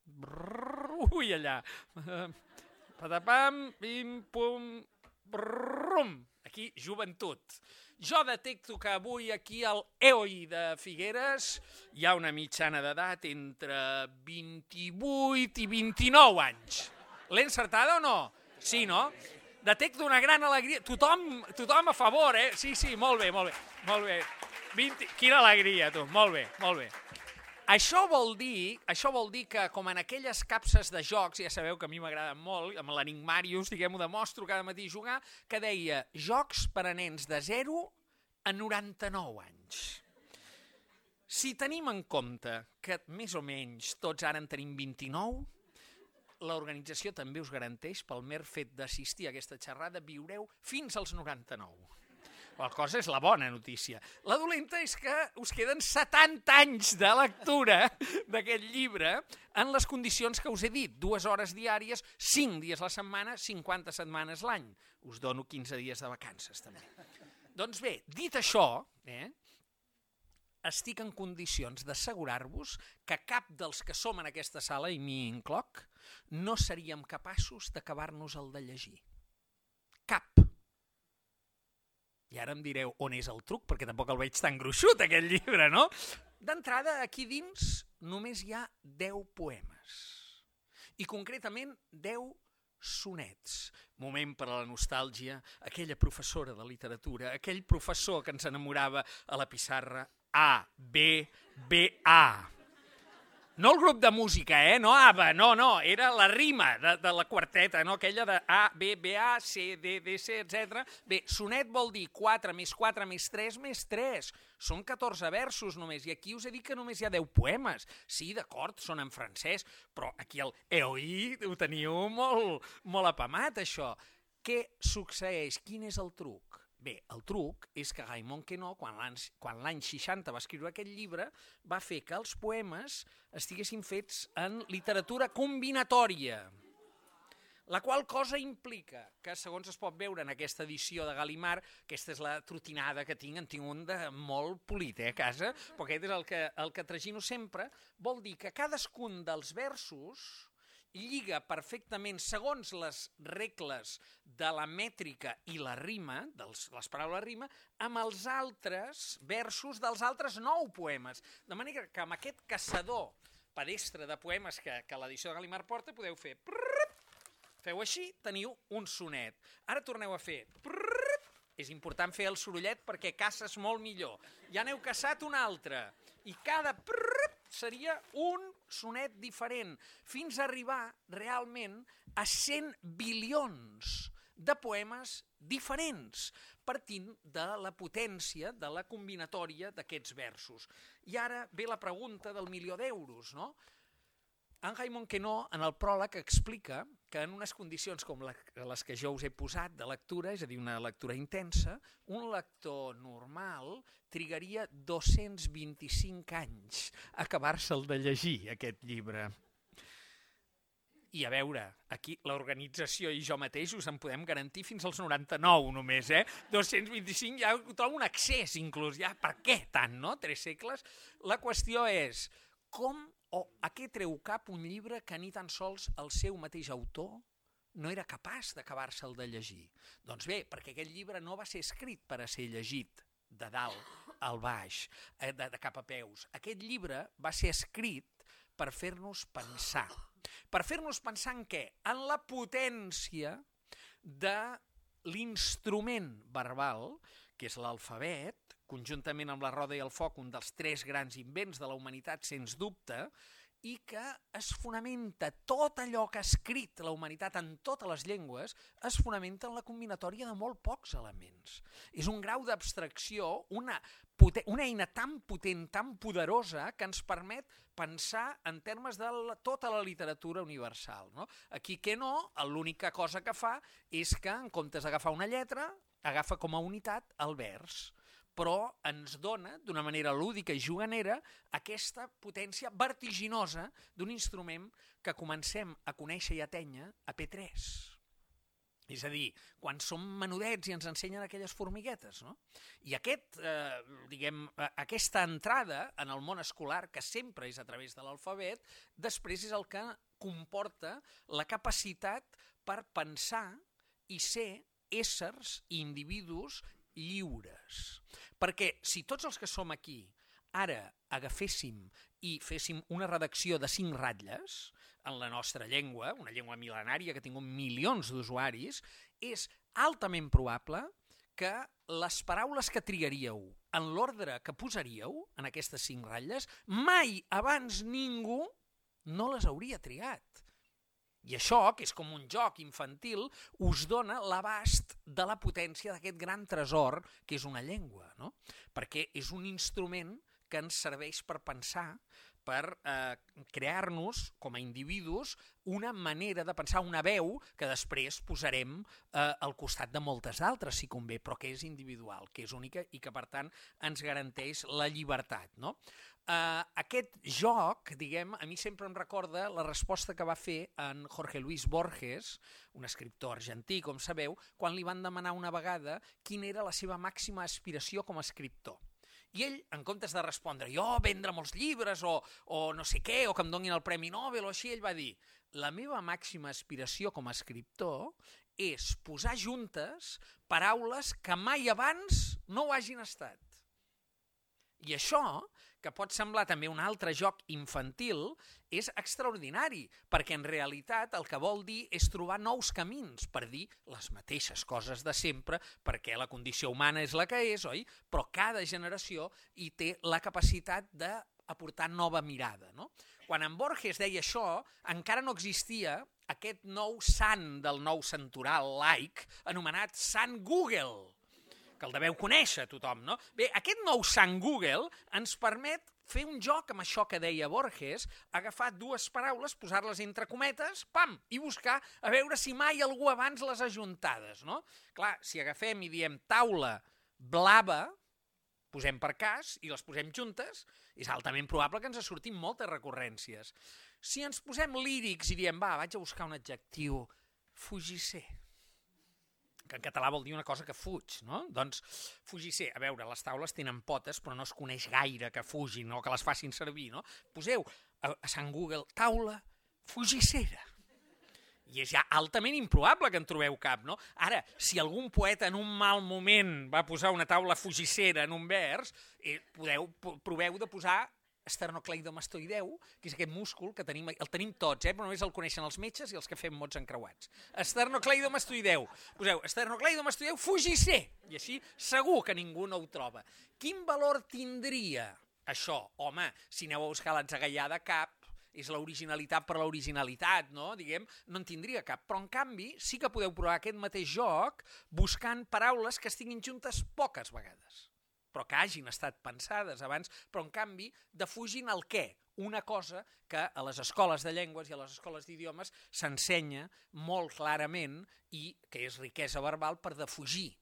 Brrr, ui, allà. Patapam, pim, pum, brrrum. Aquí, joventut. Jo detecto que avui aquí al EOI de Figueres hi ha una mitjana d'edat entre 28 i 29 anys. L'he encertada o no? Sí, no? Detecto una gran alegria. Tothom, tothom a favor, eh? Sí, sí, molt bé, molt bé. Molt bé. 20... Quina alegria, tu. Molt bé, molt bé. Això vol dir, això vol dir que, com en aquelles capses de jocs, ja sabeu que a mi m'agraden molt, amb l'Enigmarius, diguem-ho, demostro cada matí jugar, que deia jocs per a nens de 0 a 99 anys. Si tenim en compte que més o menys tots ara en tenim 29, l'organització també us garanteix, pel mer fet d'assistir a aquesta xerrada, viureu fins als 99. La cosa és la bona notícia. La dolenta és que us queden 70 anys de lectura d'aquest llibre en les condicions que us he dit, dues hores diàries, 5 dies la setmana, 50 setmanes l'any. Us dono 15 dies de vacances, també. Doncs bé, dit això, eh, estic en condicions d'assegurar-vos que cap dels que som en aquesta sala, i m'hi incloc, no seríem capaços d'acabar-nos el de llegir. Cap I ara em direu on és el truc, perquè tampoc el veig tan gruixut, aquest llibre, no? D'entrada, aquí dins només hi ha 10 poemes. I concretament 10 sonets. Moment per a la nostàlgia, aquella professora de literatura, aquell professor que ens enamorava a la pissarra A, B, B, A. No el grup de música, eh? No ABBA, no, no, era la rima de, de la quarteta, no? aquella de A, B, B, A, C, D, D, C, etc. Bé, sonet vol dir 4 més 4 més 3 més 3. Són 14 versos només, i aquí us he dit que només hi ha 10 poemes. Sí, d'acord, són en francès, però aquí el EOI ho teniu molt, molt apamat, això. Què succeeix? Quin és el truc? Bé, el truc és que Raimon Queneau, quan l'any 60 va escriure aquest llibre, va fer que els poemes estiguessin fets en literatura combinatòria, la qual cosa implica que, segons es pot veure en aquesta edició de Galimar, aquesta és la trotinada que tinc, en tinc un de molt polit eh, a casa, però aquest és el que, el que tragino sempre, vol dir que cadascun dels versos lliga perfectament, segons les regles de la mètrica i la rima, dels, les paraules rima, amb els altres versos dels altres nou poemes. De manera que amb aquest caçador pedestre de poemes que, que l'edició de Galimar porta podeu fer... Prrrr, feu així, teniu un sonet. Ara torneu a fer... Prrrr, és important fer el sorollet perquè caces molt millor. Ja n'heu caçat un altre. I cada prrrr, seria un sonet diferent, fins a arribar realment a 100 bilions de poemes diferents, partint de la potència de la combinatòria d'aquests versos. I ara ve la pregunta del milió d'euros, no? En Raimon Queneau, en el pròleg, explica que en unes condicions com les que jo us he posat de lectura, és a dir, una lectura intensa, un lector normal trigaria 225 anys a acabar-se'l de llegir, aquest llibre. I a veure, aquí l'organització i jo mateix us en podem garantir fins als 99 només, eh? 225 ja ho trobo un excés inclús, ja per què tant, no? Tres segles. La qüestió és com o a què treu cap un llibre que ni tan sols el seu mateix autor no era capaç d'acabar-se'l de llegir? Doncs bé, perquè aquest llibre no va ser escrit per a ser llegit de dalt al baix, eh, de, de cap a peus. Aquest llibre va ser escrit per fer-nos pensar per fer-nos pensar en què? En la potència de l'instrument verbal, que és l'alfabet, conjuntament amb la roda i el foc, un dels tres grans invents de la humanitat, sens dubte, i que es fonamenta tot allò que ha escrit la humanitat en totes les llengües, es fonamenta en la combinatòria de molt pocs elements. És un grau d'abstracció, una, una eina tan potent, tan poderosa, que ens permet pensar en termes de la, tota la literatura universal. No? Aquí que no, l'única cosa que fa és que, en comptes d'agafar una lletra, agafa com a unitat el vers però ens dona, d'una manera lúdica i juganera, aquesta potència vertiginosa d'un instrument que comencem a conèixer i a atènyer a P3. És a dir, quan som menudets i ens ensenyen aquelles formiguetes. No? I aquest, eh, diguem, aquesta entrada en el món escolar, que sempre és a través de l'alfabet, després és el que comporta la capacitat per pensar i ser éssers i individus lliures. Perquè si tots els que som aquí ara agaféssim i féssim una redacció de cinc ratlles en la nostra llengua, una llengua mil·lenària que ha tingut milions d'usuaris, és altament probable que les paraules que triaríeu en l'ordre que posaríeu en aquestes cinc ratlles, mai abans ningú no les hauria triat. I això, que és com un joc infantil, us dona l'abast de la potència d'aquest gran tresor que és una llengua, no? perquè és un instrument que ens serveix per pensar, per eh, crear-nos com a individus una manera de pensar, una veu que després posarem eh, al costat de moltes altres, si convé, però que és individual, que és única i que, per tant, ens garanteix la llibertat. No? Uh, aquest joc, diguem, a mi sempre em recorda la resposta que va fer en Jorge Luis Borges, un escriptor argentí, com sabeu, quan li van demanar una vegada quina era la seva màxima aspiració com a escriptor. I ell, en comptes de respondre jo vendre molts llibres o, o no sé què, o que em donin el Premi Nobel o així, ell va dir la meva màxima aspiració com a escriptor és posar juntes paraules que mai abans no ho hagin estat. I això, que pot semblar també un altre joc infantil, és extraordinari, perquè en realitat el que vol dir és trobar nous camins per dir les mateixes coses de sempre, perquè la condició humana és la que és, oi? Però cada generació hi té la capacitat d'aportar nova mirada, no? Quan en Borges deia això, encara no existia aquest nou sant del nou centural laic, anomenat Sant Google, que el deveu conèixer tothom, no? Bé, aquest nou Sant Google ens permet fer un joc amb això que deia Borges, agafar dues paraules, posar-les entre cometes, pam, i buscar a veure si mai algú abans les ha juntades, no? Clar, si agafem i diem taula blava, posem per cas i les posem juntes, és altament probable que ens sortim moltes recurrències. Si ens posem lírics i diem, va, vaig a buscar un adjectiu, fugisser, que en català vol dir una cosa que fuig, no? Doncs fugisser, a veure, les taules tenen potes, però no es coneix gaire que fugin o que les facin servir, no? Poseu a, a Sant Google taula fugissera i és ja altament improbable que en trobeu cap, no? Ara, si algun poeta en un mal moment va posar una taula fugissera en un vers, eh, podeu, proveu de posar esternocleidomastoideu, que és aquest múscul que tenim, el tenim tots, eh, però només el coneixen els metges i els que fem mots encreuats. Esternocleidomastoideu. Poseu esternocleidomastoideu fugisser, i així segur que ningú no ho troba. Quin valor tindria això? Home, si aneu a buscar l'atzagallada cap, és l'originalitat per l'originalitat, no? Diguem, no en tindria cap. Però, en canvi, sí que podeu provar aquest mateix joc buscant paraules que estiguin juntes poques vegades però que hagin estat pensades abans, però en canvi defugin el què, una cosa que a les escoles de llengües i a les escoles d'idiomes s'ensenya molt clarament i que és riquesa verbal per defugir,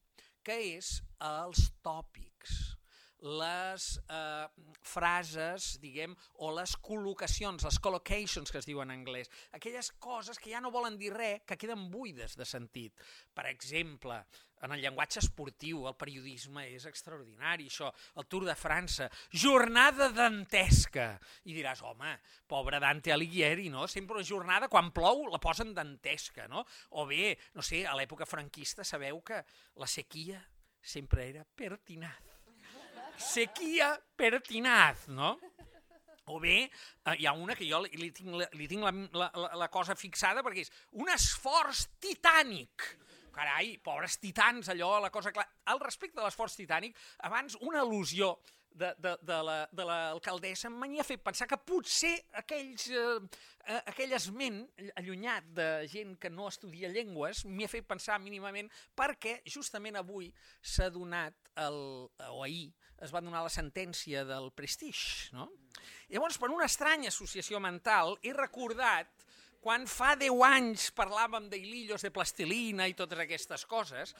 que és els tòpics les eh, frases, diguem, o les col·locacions, les collocations que es diuen en anglès, aquelles coses que ja no volen dir res, que queden buides de sentit. Per exemple, en el llenguatge esportiu, el periodisme és extraordinari, això, el Tour de França, jornada dantesca. I diràs, home, pobre Dante Alighieri, no? Sempre una jornada, quan plou, la posen dantesca, no? O bé, no sé, a l'època franquista sabeu que la sequia sempre era pertinaz. Sequia pertinaz, no? O bé, eh, hi ha una que jo li, tinc, li tinc la, la, la cosa fixada perquè és un esforç titànic carai, pobres titans, allò, la cosa clar. Al respecte de l'esforç titànic, abans una al·lusió de, de, de l'alcaldessa la, m'hi ha fet pensar que potser aquells, eh, eh, aquell esment allunyat de gent que no estudia llengües m'hi ha fet pensar mínimament perquè justament avui s'ha donat, el, o ahir, es va donar la sentència del Prestige, no? Llavors, per una estranya associació mental, he recordat quan fa 10 anys parlàvem d'hilillos de plastilina i totes aquestes coses,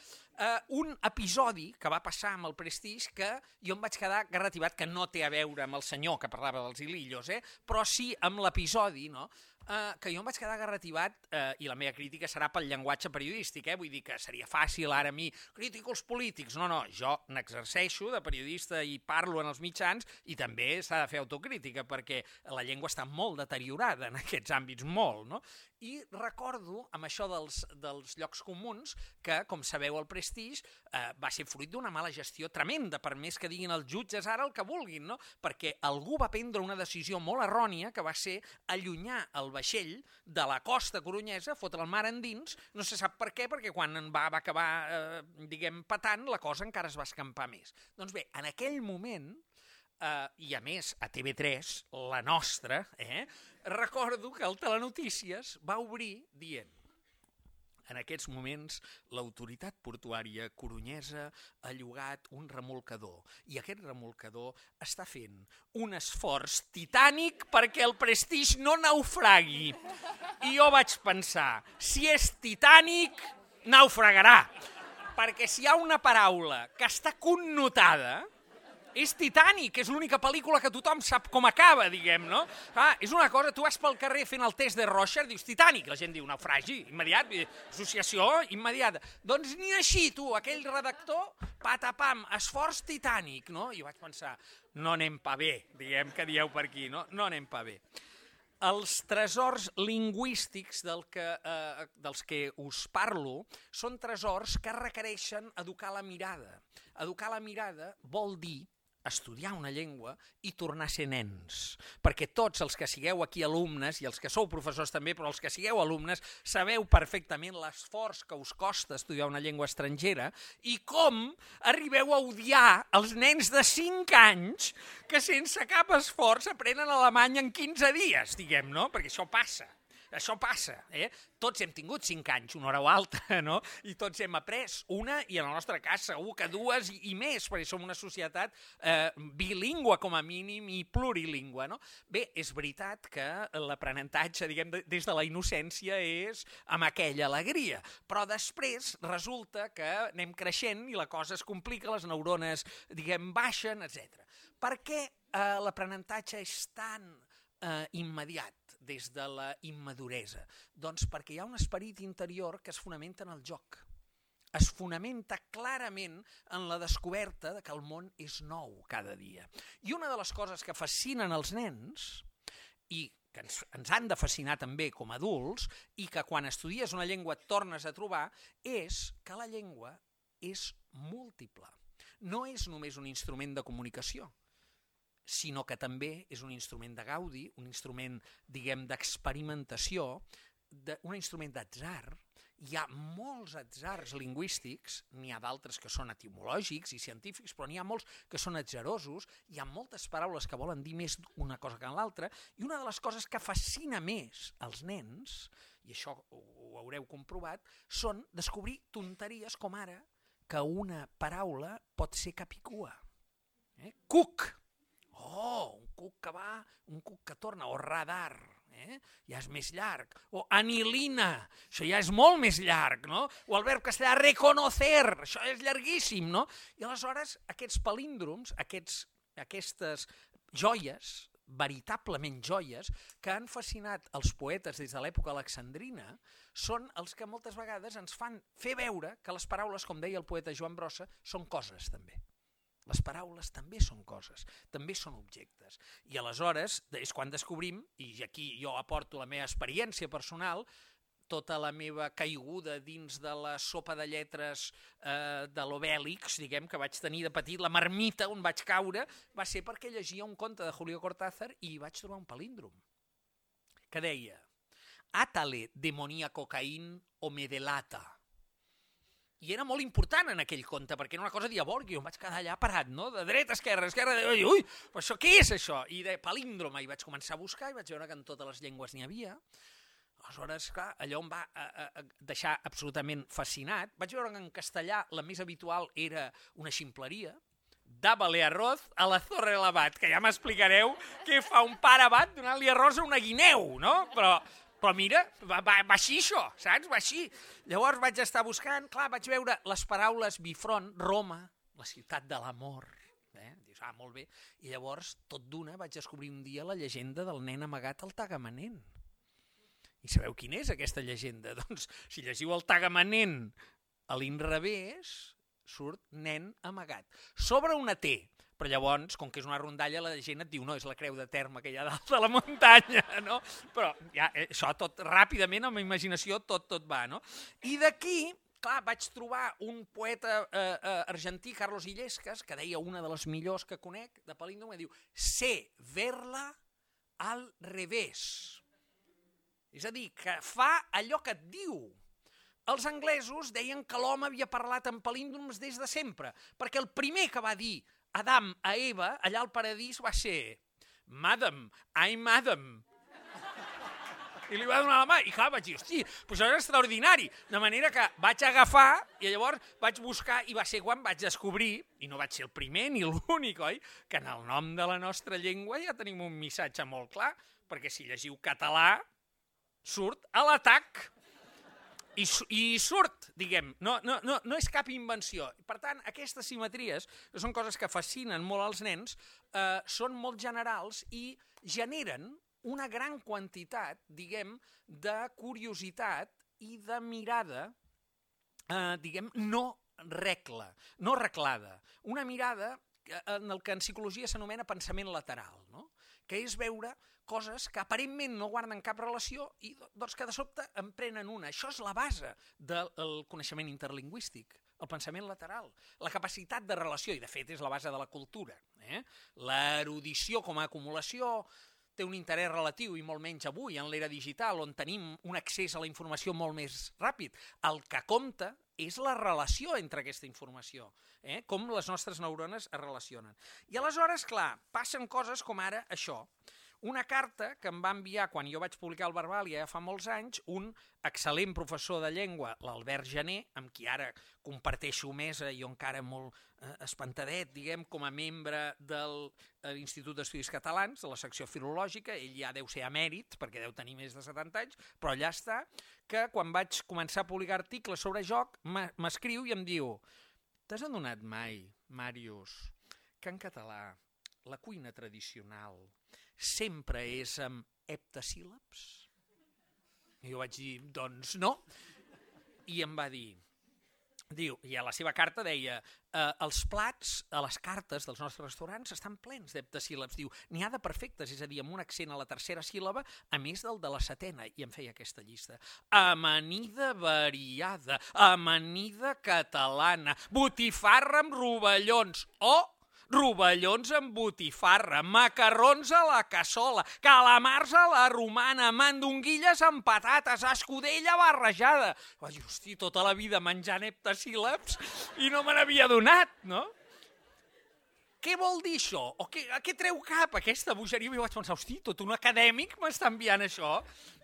eh, un episodi que va passar amb el Prestige que jo em vaig quedar garrativat, que no té a veure amb el senyor que parlava dels hilillos, eh, però sí amb l'episodi, no? Eh, que jo em vaig quedar garrativat, eh, i la meva crítica serà pel llenguatge periodístic, eh? vull dir que seria fàcil ara a mi, crítico els polítics, no, no, jo n'exerceixo de periodista i parlo en els mitjans i també s'ha de fer autocrítica perquè la llengua està molt deteriorada en aquests àmbits, molt, no? I recordo, amb això dels, dels llocs comuns, que, com sabeu, el Prestige eh, va ser fruit d'una mala gestió tremenda, per més que diguin els jutges ara el que vulguin, no? perquè algú va prendre una decisió molt errònia, que va ser allunyar el vaixell de la costa corunyesa, fotre el mar endins, no se sap per què, perquè quan va, va acabar, eh, diguem, patant, la cosa encara es va escampar més. Doncs bé, en aquell moment, eh, i a més a TV3, la nostra, eh, recordo que el Telenotícies va obrir dient en aquests moments, l'autoritat portuària corunyesa ha llogat un remolcador i aquest remolcador està fent un esforç titànic perquè el prestigi no naufragui. I jo vaig pensar, si és titànic, naufragarà. Perquè si hi ha una paraula que està connotada, és Titanic, és l'única pel·lícula que tothom sap com acaba, diguem, no? Ah, és una cosa, tu vas pel carrer fent el test de Rocher, dius Titanic, la gent diu naufragi, immediat, associació immediata. Doncs ni així, tu, aquell redactor, patapam, esforç Titanic, no? I vaig pensar, no anem pa bé, diguem que dieu per aquí, no? No anem pa bé. els tresors lingüístics del que, eh, dels que us parlo són tresors que requereixen educar la mirada. Educar la mirada vol dir estudiar una llengua i tornar a ser nens. Perquè tots els que sigueu aquí alumnes, i els que sou professors també, però els que sigueu alumnes, sabeu perfectament l'esforç que us costa estudiar una llengua estrangera i com arribeu a odiar els nens de 5 anys que sense cap esforç aprenen alemany en 15 dies, diguem, no? Perquè això passa. Això passa, eh? Tots hem tingut cinc anys, una hora o altra, no? I tots hem après una, i en el nostre cas segur que dues i, i més, perquè som una societat eh, bilingüe com a mínim i plurilingüe, no? Bé, és veritat que l'aprenentatge, diguem, de, des de la innocència és amb aquella alegria, però després resulta que anem creixent i la cosa es complica, les neurones, diguem, baixen, etc. Per què eh, l'aprenentatge és tan eh, immediat? Des de la immaduresa? Doncs perquè hi ha un esperit interior que es fonamenta en el joc. Es fonamenta clarament en la descoberta de que el món és nou cada dia. I una de les coses que fascinen els nens i que ens, ens han de fascinar també com a adults i que quan estudies una llengua et tornes a trobar és que la llengua és múltiple. No és només un instrument de comunicació, sinó que també és un instrument de gaudi, un instrument, diguem, d'experimentació, de, un instrument d'atzar. Hi ha molts atzars lingüístics, n'hi ha d'altres que són etimològics i científics, però n'hi ha molts que són atzarosos, hi ha moltes paraules que volen dir més una cosa que l'altra, i una de les coses que fascina més als nens, i això ho, ho haureu comprovat, són descobrir tonteries com ara que una paraula pot ser capicua. Eh? Cuc, Oh, un cuc que va, un cuc que torna, o radar, eh? ja és més llarg. O anilina, això ja és molt més llarg, no? O el verb castellà reconocer, això és llarguíssim, no? I aleshores aquests palíndroms, aquests, aquestes joies, veritablement joies, que han fascinat els poetes des de l'època alexandrina, són els que moltes vegades ens fan fer veure que les paraules, com deia el poeta Joan Brossa, són coses també. Les paraules també són coses, també són objectes. I aleshores és quan descobrim, i aquí jo aporto la meva experiència personal, tota la meva caiguda dins de la sopa de lletres eh, de l'Obèlix, diguem, que vaig tenir de petit, la marmita on vaig caure, va ser perquè llegia un conte de Julio Cortázar i vaig trobar un palíndrom que deia Atale demoníaco Caín o me delata i era molt important en aquell conte, perquè era una cosa diabòlica, jo em vaig quedar allà parat, no? De dreta, esquerra, esquerra, de... ui, ui, però això què és això? I de palíndroma, i vaig començar a buscar, i vaig veure que en totes les llengües n'hi havia. Aleshores, clar, allò em va a, a, a deixar absolutament fascinat. Vaig veure que en castellà la més habitual era una ximpleria, dava-li arroz a la zorra de l'abat, que ja m'explicareu què fa un pare abat donant-li arròs a una guineu, no? Però però mira, va, va, va així això, saps? Va així. Llavors vaig estar buscant, clar, vaig veure les paraules bifront, Roma, la ciutat de l'amor. Eh? Dius, ah, molt bé. I llavors, tot d'una, vaig descobrir un dia la llegenda del nen amagat al Tagamanent. I sabeu quina és aquesta llegenda? Doncs, si llegiu el Tagamanent a l'inrevés, surt nen amagat. Sobre una T, però llavors, com que és una rondalla, la gent et diu, no, és la creu de terme que hi ha dalt de la muntanya, no? Però ja, eh, això tot ràpidament, amb imaginació, tot, tot va, no? I d'aquí, clar, vaig trobar un poeta eh, eh, argentí, Carlos Illescas, que deia una de les millors que conec, de palíndrom, que diu, sé ver-la al revés. És a dir, que fa allò que et diu. Els anglesos deien que l'home havia parlat en palíndroms des de sempre, perquè el primer que va dir Adam a Eva, allà al paradís, va ser Madam, I'm Adam. I li va donar la mà, i clar, vaig dir, hosti, això és extraordinari. De manera que vaig agafar, i llavors vaig buscar, i va ser quan vaig descobrir, i no vaig ser el primer ni l'únic, oi?, que en el nom de la nostra llengua ja tenim un missatge molt clar, perquè si llegiu català, surt a l'atac i, i surt, diguem, no, no, no, no és cap invenció. Per tant, aquestes simetries, que són coses que fascinen molt als nens, eh, són molt generals i generen una gran quantitat, diguem, de curiositat i de mirada, eh, diguem, no regla, no reclada. Una mirada en el que en psicologia s'anomena pensament lateral, no? que és veure coses que aparentment no guarden cap relació i doncs que de sobte en prenen una. Això és la base del coneixement interlingüístic, el pensament lateral, la capacitat de relació, i de fet és la base de la cultura. Eh? L'erudició com a acumulació té un interès relatiu i molt menys avui en l'era digital on tenim un accés a la informació molt més ràpid. El que compta és la relació entre aquesta informació, eh? com les nostres neurones es relacionen. I aleshores, clar, passen coses com ara això. Una carta que em va enviar quan jo vaig publicar el Verbàlia ja fa molts anys, un excel·lent professor de llengua, l'Albert Gené, amb qui ara comparteixo mesa i encara molt eh, espantadet, diguem, com a membre de eh, l'Institut d'Estudis Catalans, de la secció filològica, ell ja deu ser emèrit, perquè deu tenir més de 70 anys, però allà està, que quan vaig començar a publicar articles sobre joc, m'escriu i em diu T'has adonat mai, Màrius, que en català la cuina tradicional sempre és amb heptasíl·labs? I jo vaig dir, doncs no. I em va dir, diu, i a la seva carta deia eh, els plats a les cartes dels nostres restaurants estan plens d'heptasíl·labs. Diu, n'hi ha de perfectes, és a dir, amb un accent a la tercera síl·laba, a més del de la setena, i em feia aquesta llista. Amanida variada, amanida catalana, botifarra amb rovellons, o oh, rovellons amb botifarra, macarrons a la cassola, calamars a la romana, mandonguilles amb patates, escudella barrejada. Vaig, hosti, tota la vida menjant heptasíl·labs i no me n'havia donat, no? Què vol dir això? O què, a què treu cap aquesta bogeria? I vaig pensar, hosti, tot un acadèmic m'està enviant això.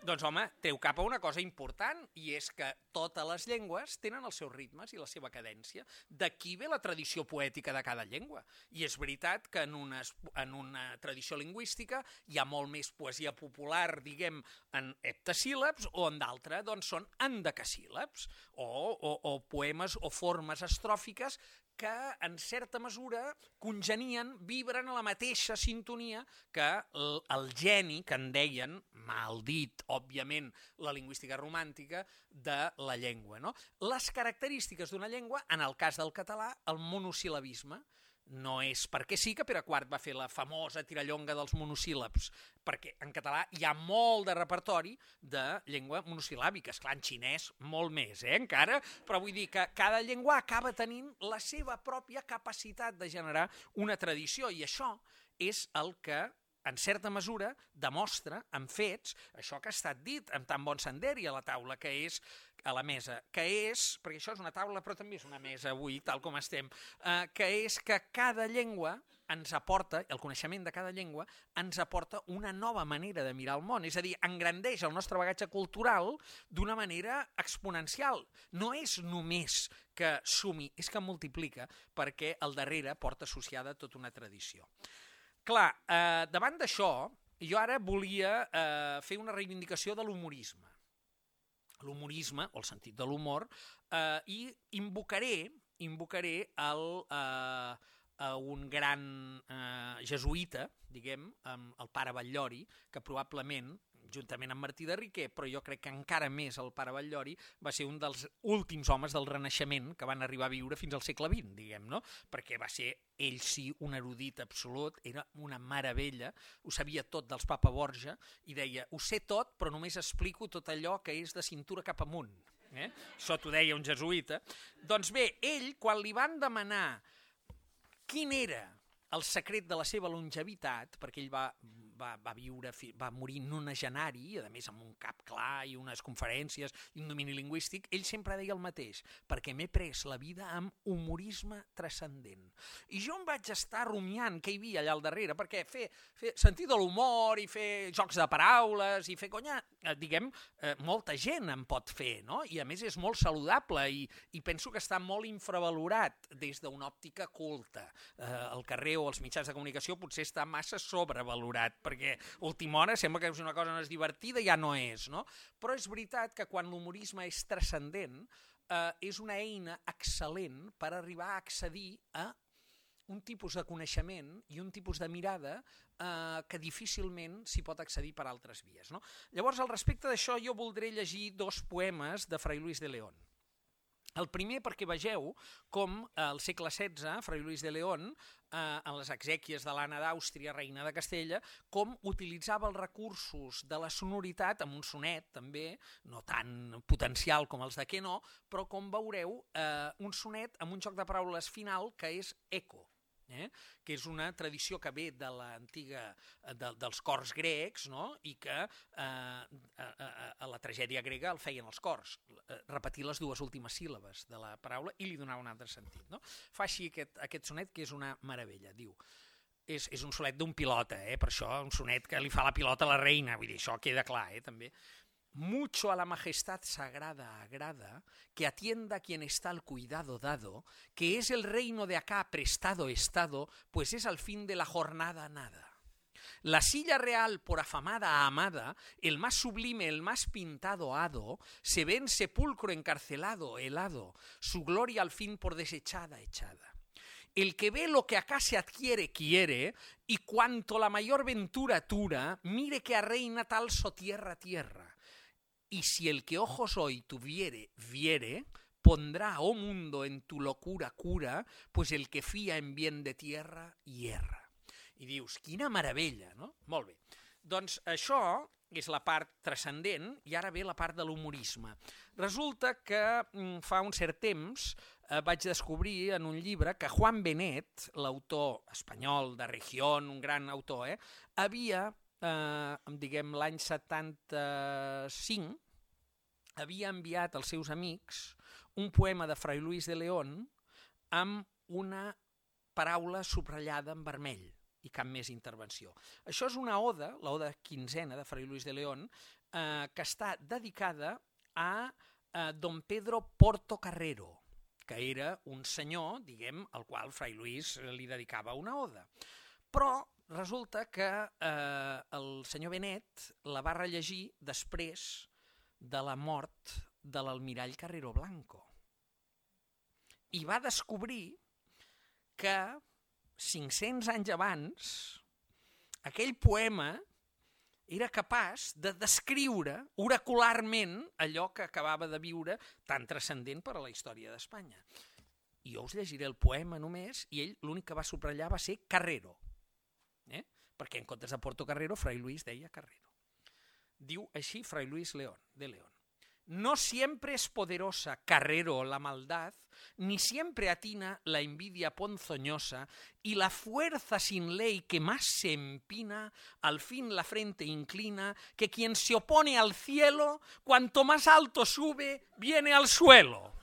Doncs home, treu cap a una cosa important, i és que totes les llengües tenen els seus ritmes i la seva cadència. D'aquí ve la tradició poètica de cada llengua. I és veritat que en una, en una tradició lingüística hi ha molt més poesia popular, diguem, en heptasíl·labs, o en d'altra doncs, són endecasíl·labs, o, o, o poemes o formes estròfiques que en certa mesura congenien, vibren a la mateixa sintonia que el, el geni que en deien, mal dit, òbviament, la lingüística romàntica de la llengua. No? Les característiques d'una llengua, en el cas del català, el monosil·labisme, no és perquè sí que Pere IV va fer la famosa tirallonga dels monosíl·labs, perquè en català hi ha molt de repertori de llengua monosil·làbica, esclar, en xinès molt més, eh, encara, però vull dir que cada llengua acaba tenint la seva pròpia capacitat de generar una tradició, i això és el que en certa mesura, demostra amb fets això que ha estat dit amb tan bon sender i a la taula, que és a la mesa, que és, perquè això és una taula però també és una mesa avui, tal com estem, eh, que és que cada llengua ens aporta, el coneixement de cada llengua, ens aporta una nova manera de mirar el món, és a dir, engrandeix el nostre bagatge cultural d'una manera exponencial. No és només que sumi, és que multiplica, perquè al darrere porta associada tota una tradició. Clar, eh, davant d'això, jo ara volia eh, fer una reivindicació de l'humorisme. L'humorisme, o el sentit de l'humor, eh, i invocaré, invocaré el, eh, a un gran eh, jesuïta, diguem, el pare Batllori, que probablement juntament amb Martí de Riquer, però jo crec que encara més el pare Batllori va ser un dels últims homes del Renaixement que van arribar a viure fins al segle XX, diguem, no? Perquè va ser ell sí un erudit absolut, era una meravella, ho sabia tot dels Papa Borja i deia, ho sé tot, però només explico tot allò que és de cintura cap amunt. Eh? Això t'ho deia un jesuïta. Doncs bé, ell, quan li van demanar quin era el secret de la seva longevitat, perquè ell va va, va viure, va morir nonagenari, a més amb un cap clar i unes conferències i un domini lingüístic, ell sempre deia el mateix, perquè m'he pres la vida amb humorisme transcendent. I jo em vaig estar rumiant què hi havia allà al darrere, perquè fer, fer sentir de l'humor i fer jocs de paraules i fer conya, eh, diguem, eh, molta gent en pot fer, no? I a més és molt saludable i, i penso que està molt infravalorat des d'una òptica culta. Eh, el carrer o els mitjans de comunicació potser està massa sobrevalorat, perquè última hora sembla que una cosa no és divertida ja no és, no? Però és veritat que quan l'humorisme és transcendent, eh, és una eina excel·lent per arribar a accedir a un tipus de coneixement i un tipus de mirada eh, que difícilment s'hi pot accedir per altres vies. No? Llavors, al respecte d'això, jo voldré llegir dos poemes de Fray Luis de León. El primer perquè vegeu com al segle XVI, Fray Luis de León eh, en les exèquies de l'Anna d'Àustria, reina de Castella, com utilitzava els recursos de la sonoritat amb un sonet, també, no tan potencial com els de què no, però com veureu, eh, un sonet amb un joc de paraules final que és eco eh? que és una tradició que ve de l'antiga de, dels cors grecs no? i que eh, a, a, a la tragèdia grega el feien els cors, eh, repetir les dues últimes síl·labes de la paraula i li donava un altre sentit. No? Fa així aquest, aquest sonet que és una meravella. Diu, és, és un solet d'un pilota, eh? per això un sonet que li fa la pilota a la reina, vull dir, això queda clar, eh? també mucho a la majestad sagrada agrada, que atienda quien está el cuidado dado, que es el reino de acá prestado estado, pues es al fin de la jornada nada. La silla real, por afamada amada, el más sublime, el más pintado hado, se ve en sepulcro encarcelado, helado, su gloria al fin por desechada echada. El que ve lo que acá se adquiere quiere, y cuanto la mayor ventura tura, mire que a reina tal so tierra tierra y si el que ojos hoy tuviere viere, pondrá, oh mundo, en tu locura cura, pues el que fia en bien de tierra hierra. I dius, quina meravella, no? Molt bé. Doncs això és la part transcendent i ara ve la part de l'humorisme. Resulta que mm, fa un cert temps eh, vaig descobrir en un llibre que Juan Benet, l'autor espanyol de Región, un gran autor, eh, havia, eh, diguem, l'any 75, havia enviat als seus amics un poema de Fray Luis de León amb una paraula subratllada en vermell i cap més intervenció. Això és una oda, l'oda quinzena de Fray Luis de León, eh, que està dedicada a eh, don Pedro Porto Carrero, que era un senyor, diguem, al qual Fray Luis li dedicava una oda. Però resulta que eh, el senyor Benet la va rellegir després de la mort de l'almirall Carrero Blanco. I va descobrir que 500 anys abans aquell poema era capaç de descriure oracularment allò que acabava de viure tan transcendent per a la història d'Espanya. Jo us llegiré el poema només, i ell l'únic que va subratllar va ser Carrero? Perquè en comptes de Carrero, Fray Luis deia Carrero. Diu així Fray Luis León, de León. No siempre es poderosa, carrero, la maldad, ni siempre atina la envidia ponzoñosa, y la fuerza sin ley que más se empina, al fin la frente inclina, que quien se opone al cielo, cuanto más alto sube, viene al suelo.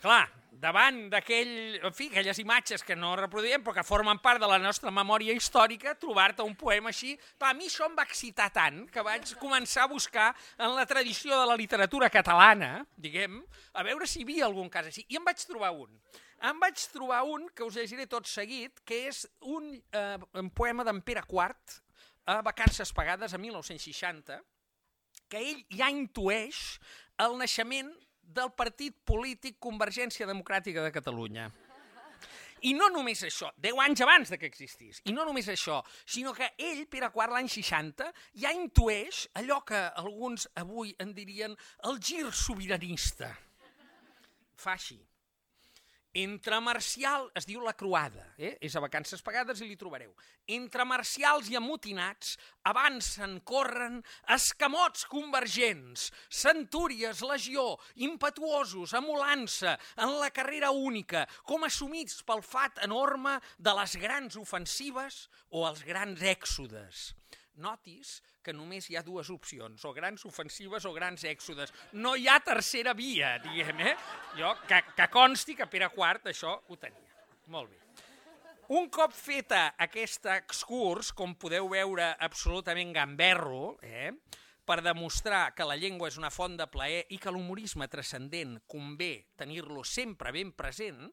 Clar, davant d'aquell, en fi, aquelles imatges que no reproduïm però que formen part de la nostra memòria històrica, trobar-te un poema així, a mi això em va excitar tant que vaig començar a buscar en la tradició de la literatura catalana, diguem, a veure si hi havia algun cas així, i em vaig trobar un. Em vaig trobar un que us llegiré tot seguit, que és un, eh, un poema d'en Pere IV, a Vacances pagades a 1960, que ell ja intueix el naixement del partit polític Convergència Democràtica de Catalunya. I no només això, 10 anys abans de que existís, i no només això, sinó que ell, Pere IV, l'any 60, ja intueix allò que alguns avui en dirien el gir sobiranista. Fa així. Entre marcial, es diu la croada, eh? és a vacances pagades i li trobareu. Entre marcials i amotinats avancen, corren, escamots convergents, centúries, legió, impetuosos, emulant-se en la carrera única, com assumits pel fat enorme de les grans ofensives o els grans èxodes. Notis que només hi ha dues opcions, o grans ofensives o grans èxodes. No hi ha tercera via, diguem, eh? Jo, que, que consti que Pere IV això ho tenia. Molt bé. Un cop feta aquest excurs, com podeu veure absolutament gamberro, eh, per demostrar que la llengua és una font de plaer i que l'humorisme transcendent convé tenir-lo sempre ben present,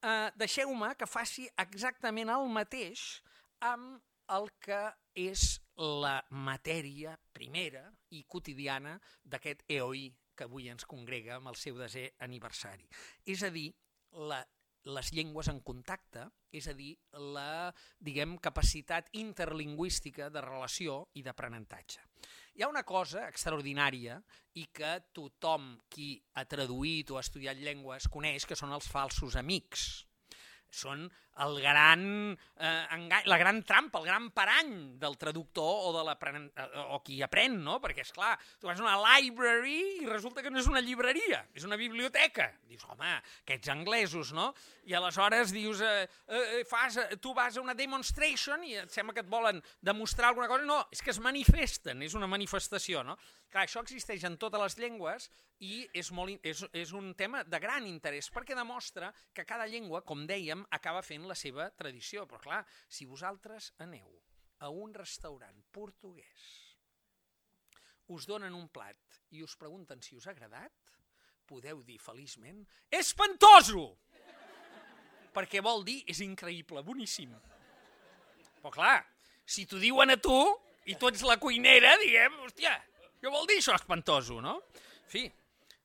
eh, deixeu-me que faci exactament el mateix amb el que és la matèria primera i quotidiana d'aquest EOI que avui ens congrega amb el seu desè aniversari. És a dir, la, les llengües en contacte, és a dir, la diguem, capacitat interlingüística de relació i d'aprenentatge. Hi ha una cosa extraordinària i que tothom qui ha traduït o ha estudiat llengües coneix, que són els falsos amics. són el gran eh, engany, la gran trampa, el gran parany del traductor o, de eh, o qui aprèn, no? Perquè, és clar, tu vas a una library i resulta que no és una llibreria, és una biblioteca. Dius, home, aquests anglesos, no? I aleshores dius, eh, eh, fas, eh, tu vas a una demonstration i et sembla que et volen demostrar alguna cosa. No, és que es manifesten, és una manifestació, no? Clar, això existeix en totes les llengües i és, molt, és, és un tema de gran interès perquè demostra que cada llengua, com dèiem, acaba fent la seva tradició. Però clar, si vosaltres aneu a un restaurant portuguès, us donen un plat i us pregunten si us ha agradat, podeu dir feliçment espantoso! Perquè vol dir és increïble, boníssim. Però clar, si t'ho diuen a tu i tu ets la cuinera, diguem, hòstia, què vol dir això espantoso, no? En fi,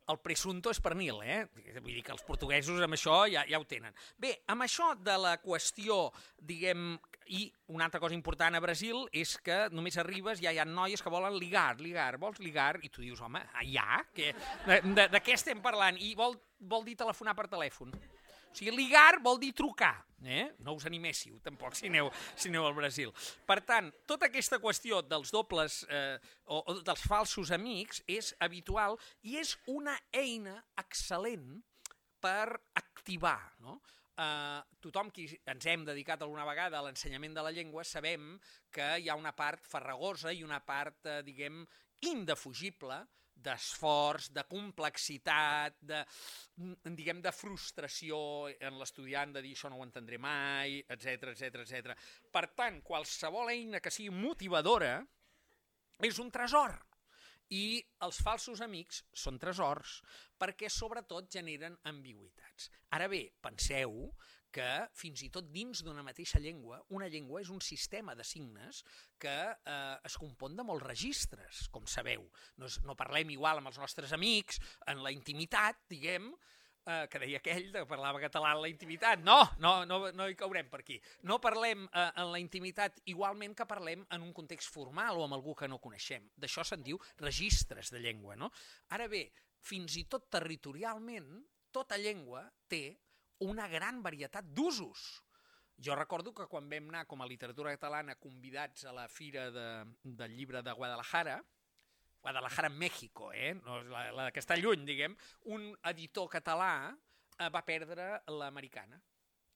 el presunto és pernil, eh? Vull dir que els portuguesos amb això ja, ja ho tenen. Bé, amb això de la qüestió, diguem, i una altra cosa important a Brasil és que només arribes, ja hi ha noies que volen ligar, ligar, vols ligar? I tu dius, home, ja? Que, de, de, de què estem parlant? I vol, vol dir telefonar per telèfon. O sigui, ligar vol dir trucar. Eh? No us animéssiu, tampoc, si aneu, si aneu al Brasil. Per tant, tota aquesta qüestió dels dobles eh, o, o dels falsos amics és habitual i és una eina excel·lent per activar, no? Uh, tothom qui ens hem dedicat alguna vegada a l'ensenyament de la llengua sabem que hi ha una part farragosa i una part, uh, diguem, indefugible d'esforç, de complexitat, de, diguem, de frustració en l'estudiant de dir això no ho entendré mai, etc etc etc. Per tant, qualsevol eina que sigui motivadora és un tresor. I els falsos amics són tresors perquè sobretot generen ambigüitats. Ara bé, penseu que fins i tot dins d'una mateixa llengua, una llengua és un sistema de signes que eh, es compon de molts registres, com sabeu. No, no parlem igual amb els nostres amics en la intimitat, diguem, eh, que deia aquell que parlava català en la intimitat. No, no, no, no hi caurem per aquí. No parlem eh, en la intimitat igualment que parlem en un context formal o amb algú que no coneixem. D'això se'n diu registres de llengua. No? Ara bé, fins i tot territorialment, tota llengua té una gran varietat d'usos. Jo recordo que quan vam anar com a literatura catalana convidats a la fira de, del llibre de Guadalajara, Guadalajara, México, eh? no, la, la que està lluny, diguem, un editor català eh, va perdre l'americana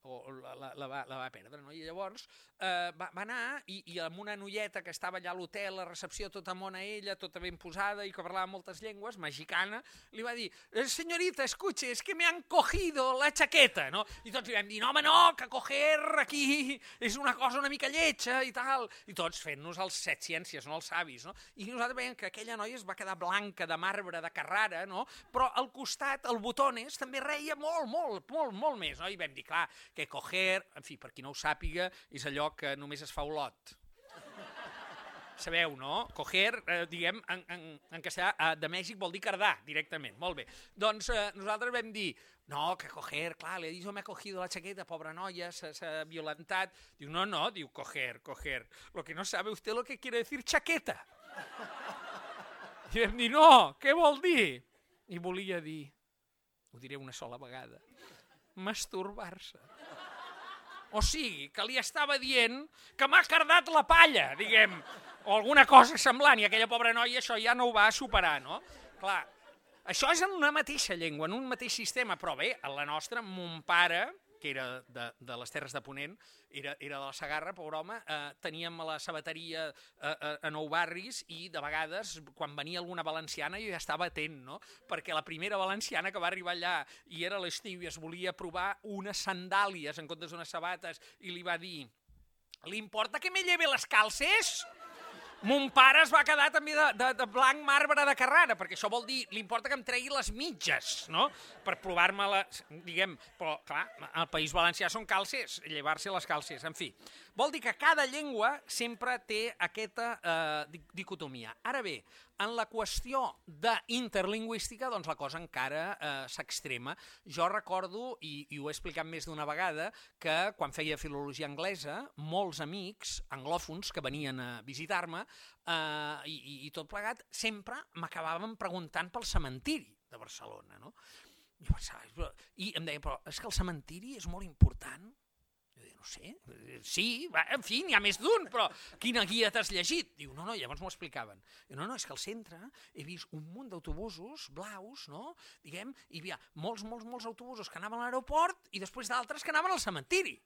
o la, la, la, va, la va perdre, no? I llavors eh, va, va anar i, i amb una noieta que estava allà a l'hotel, a recepció, tota mona ella, tota ben posada i que parlava moltes llengües, mexicana, li va dir, eh, senyorita, escuche, es que me han cogido la chaqueta, no? I tots li vam dir, no, home, no, que coger aquí és una cosa una mica lletja i tal, i tots fent-nos els set ciències, no els savis, no? I nosaltres veiem que aquella noia es va quedar blanca de marbre, de Carrara, no? Però al costat, el botones, també reia molt, molt, molt, molt més, no? I vam dir, clar, que coger, en fi, per qui no ho sàpiga, és allò que només es fa olot. Sabeu, no? Coger, eh, diguem, en, en, en castellà eh, de Mèxic vol dir cardar, directament. Molt bé. Doncs eh, nosaltres vam dir, no, que coger, clar, le dit, me ha cogido la chaqueta, pobra noia, s'ha violentat. Diu, no, no, diu, coger, coger. Lo que no sabe usted lo que quiere decir chaqueta. I vam dir, no, què vol dir? I volia dir, ho diré una sola vegada, masturbar-se. O sigui, que li estava dient que m'ha cardat la palla, diguem, o alguna cosa semblant, i aquella pobra noia això ja no ho va superar, no? Clar, això és en una mateixa llengua, en un mateix sistema, però bé, a la nostra, mon pare, que era de, de les Terres de Ponent, era, era de la Sagarra, pobre home, eh, teníem la sabateria eh, eh, a Nou Barris i de vegades quan venia alguna valenciana jo ja estava atent, no? perquè la primera valenciana que va arribar allà i era l'estiu i es volia provar unes sandàlies en comptes d'unes sabates i li va dir «Li importa que me lleve les calces?» Mon pare es va quedar també de, de, de blanc marbre de Carrara, perquè això vol dir, li importa que em tregui les mitges, no?, per provar-me la... diguem, però, clar, al País Valencià són calces, llevar-se les calces, en fi. Vol dir que cada llengua sempre té aquesta eh, dicotomia. Ara bé, en la qüestió d'interlingüística, doncs la cosa encara eh, s'extrema. Jo recordo, i, i ho he explicat més d'una vegada, que quan feia filologia anglesa, molts amics anglòfons que venien a visitar-me eh, i, i tot plegat, sempre m'acabaven preguntant pel cementiri de Barcelona, no? I, pensava, i em deia, però és que el cementiri és molt important? Jo dic, no sé, sí, va, en fi, n'hi ha més d'un, però quina guia t'has llegit? Diu, no, no, llavors m'ho explicaven. Diu, no, no, és que al centre he vist un munt d'autobusos blaus, no?, diguem, hi havia molts, molts, molts autobusos que anaven a l'aeroport i després d'altres que anaven al cementiri.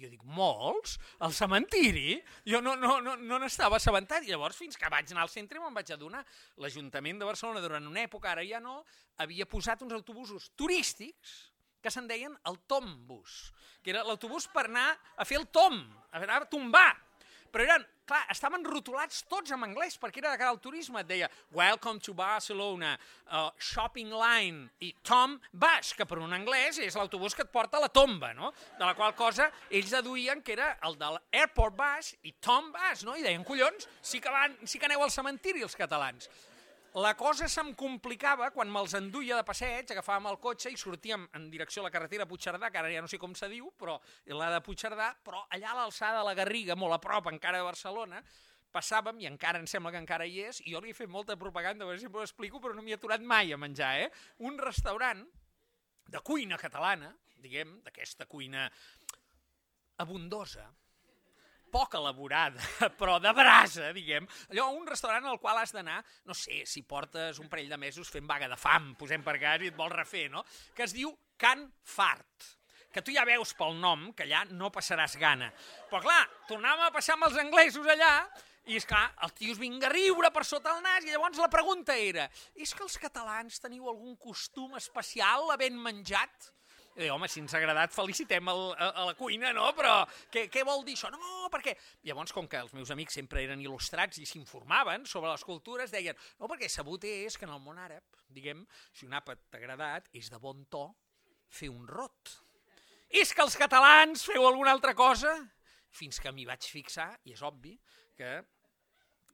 Jo dic, molts? Al cementiri? Jo no, no, no, no n'estava assabentat. I llavors, fins que vaig anar al centre, me'n vaig adonar. L'Ajuntament de Barcelona, durant una època, ara ja no, havia posat uns autobusos turístics que se'n deien el Tombus, que era l'autobús per anar a fer el tom, a a tombar. Però eren, clar, estaven rotulats tots en anglès, perquè era de cara al turisme, et deia Welcome to Barcelona, uh, Shopping Line i Tom Bus, que per un anglès és l'autobús que et porta a la tomba, no? De la qual cosa ells deduïen que era el de l'Airport Bus i Tom Bus, no? I deien, collons, sí que, van, sí que aneu al cementiri els catalans. La cosa se'm complicava quan me'ls enduia de passeig, agafàvem el cotxe i sortíem en direcció a la carretera Puigcerdà, que ara ja no sé com se diu, però la de Puigcerdà, però allà a l'alçada de la Garriga, molt a prop encara de Barcelona, passàvem, i encara em sembla que encara hi és, i jo li he fet molta propaganda, veure si m'ho explico, però no m'hi he aturat mai a menjar, eh? Un restaurant de cuina catalana, diguem, d'aquesta cuina abundosa, poc elaborada, però de brasa, diguem. Allò, un restaurant al qual has d'anar, no sé, si portes un parell de mesos fent vaga de fam, posem per cas, i et vols refer, no? Que es diu Can Fart que tu ja veus pel nom que allà no passaràs gana. Però clar, tornàvem a passar amb els anglesos allà i és clar, els tios vinga a riure per sota el nas i llavors la pregunta era és que els catalans teniu algun costum especial havent menjat? I dic, home, si ens ha agradat, felicitem el, a, a la cuina, no? Però què, què vol dir això? No, perquè... Llavors, com que els meus amics sempre eren il·lustrats i s'informaven sobre les cultures, deien, no, perquè sabut és que en el món àrab, diguem, si un àpat t'ha agradat, és de bon to fer un rot. És que els catalans feu alguna altra cosa? Fins que m'hi vaig fixar, i és obvi, que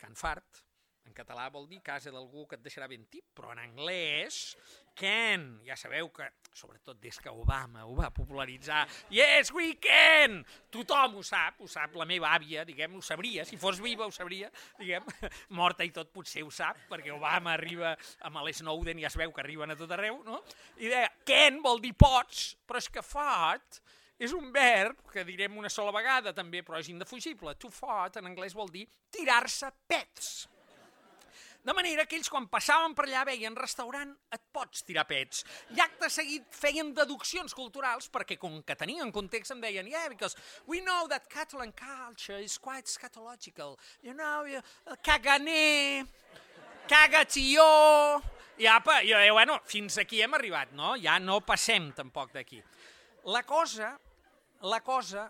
Can Fart, en català vol dir casa d'algú que et deixarà ben tip, però en anglès, can, ja sabeu que, sobretot des que Obama ho va popularitzar, yes, we can! Tothom ho sap, ho sap la meva àvia, diguem, ho sabria, si fos viva ho sabria, diguem, morta i tot potser ho sap, perquè Obama arriba amb l'Snowden i ja es veu que arriben a tot arreu, no? I deia, can vol dir pots, però és que fart és un verb que direm una sola vegada també, però és indefugible. To fart en anglès vol dir tirar-se pets. De manera que ells, quan passaven per allà, veien restaurant, et pots tirar pets. I acte seguit feien deduccions culturals perquè, com que tenien context, em deien, yeah, because we know that Catalan culture is quite scatological. You know, you, caganer, cagatió... I apa, jo deia, bueno, fins aquí hem arribat, no? Ja no passem tampoc d'aquí. La cosa, la cosa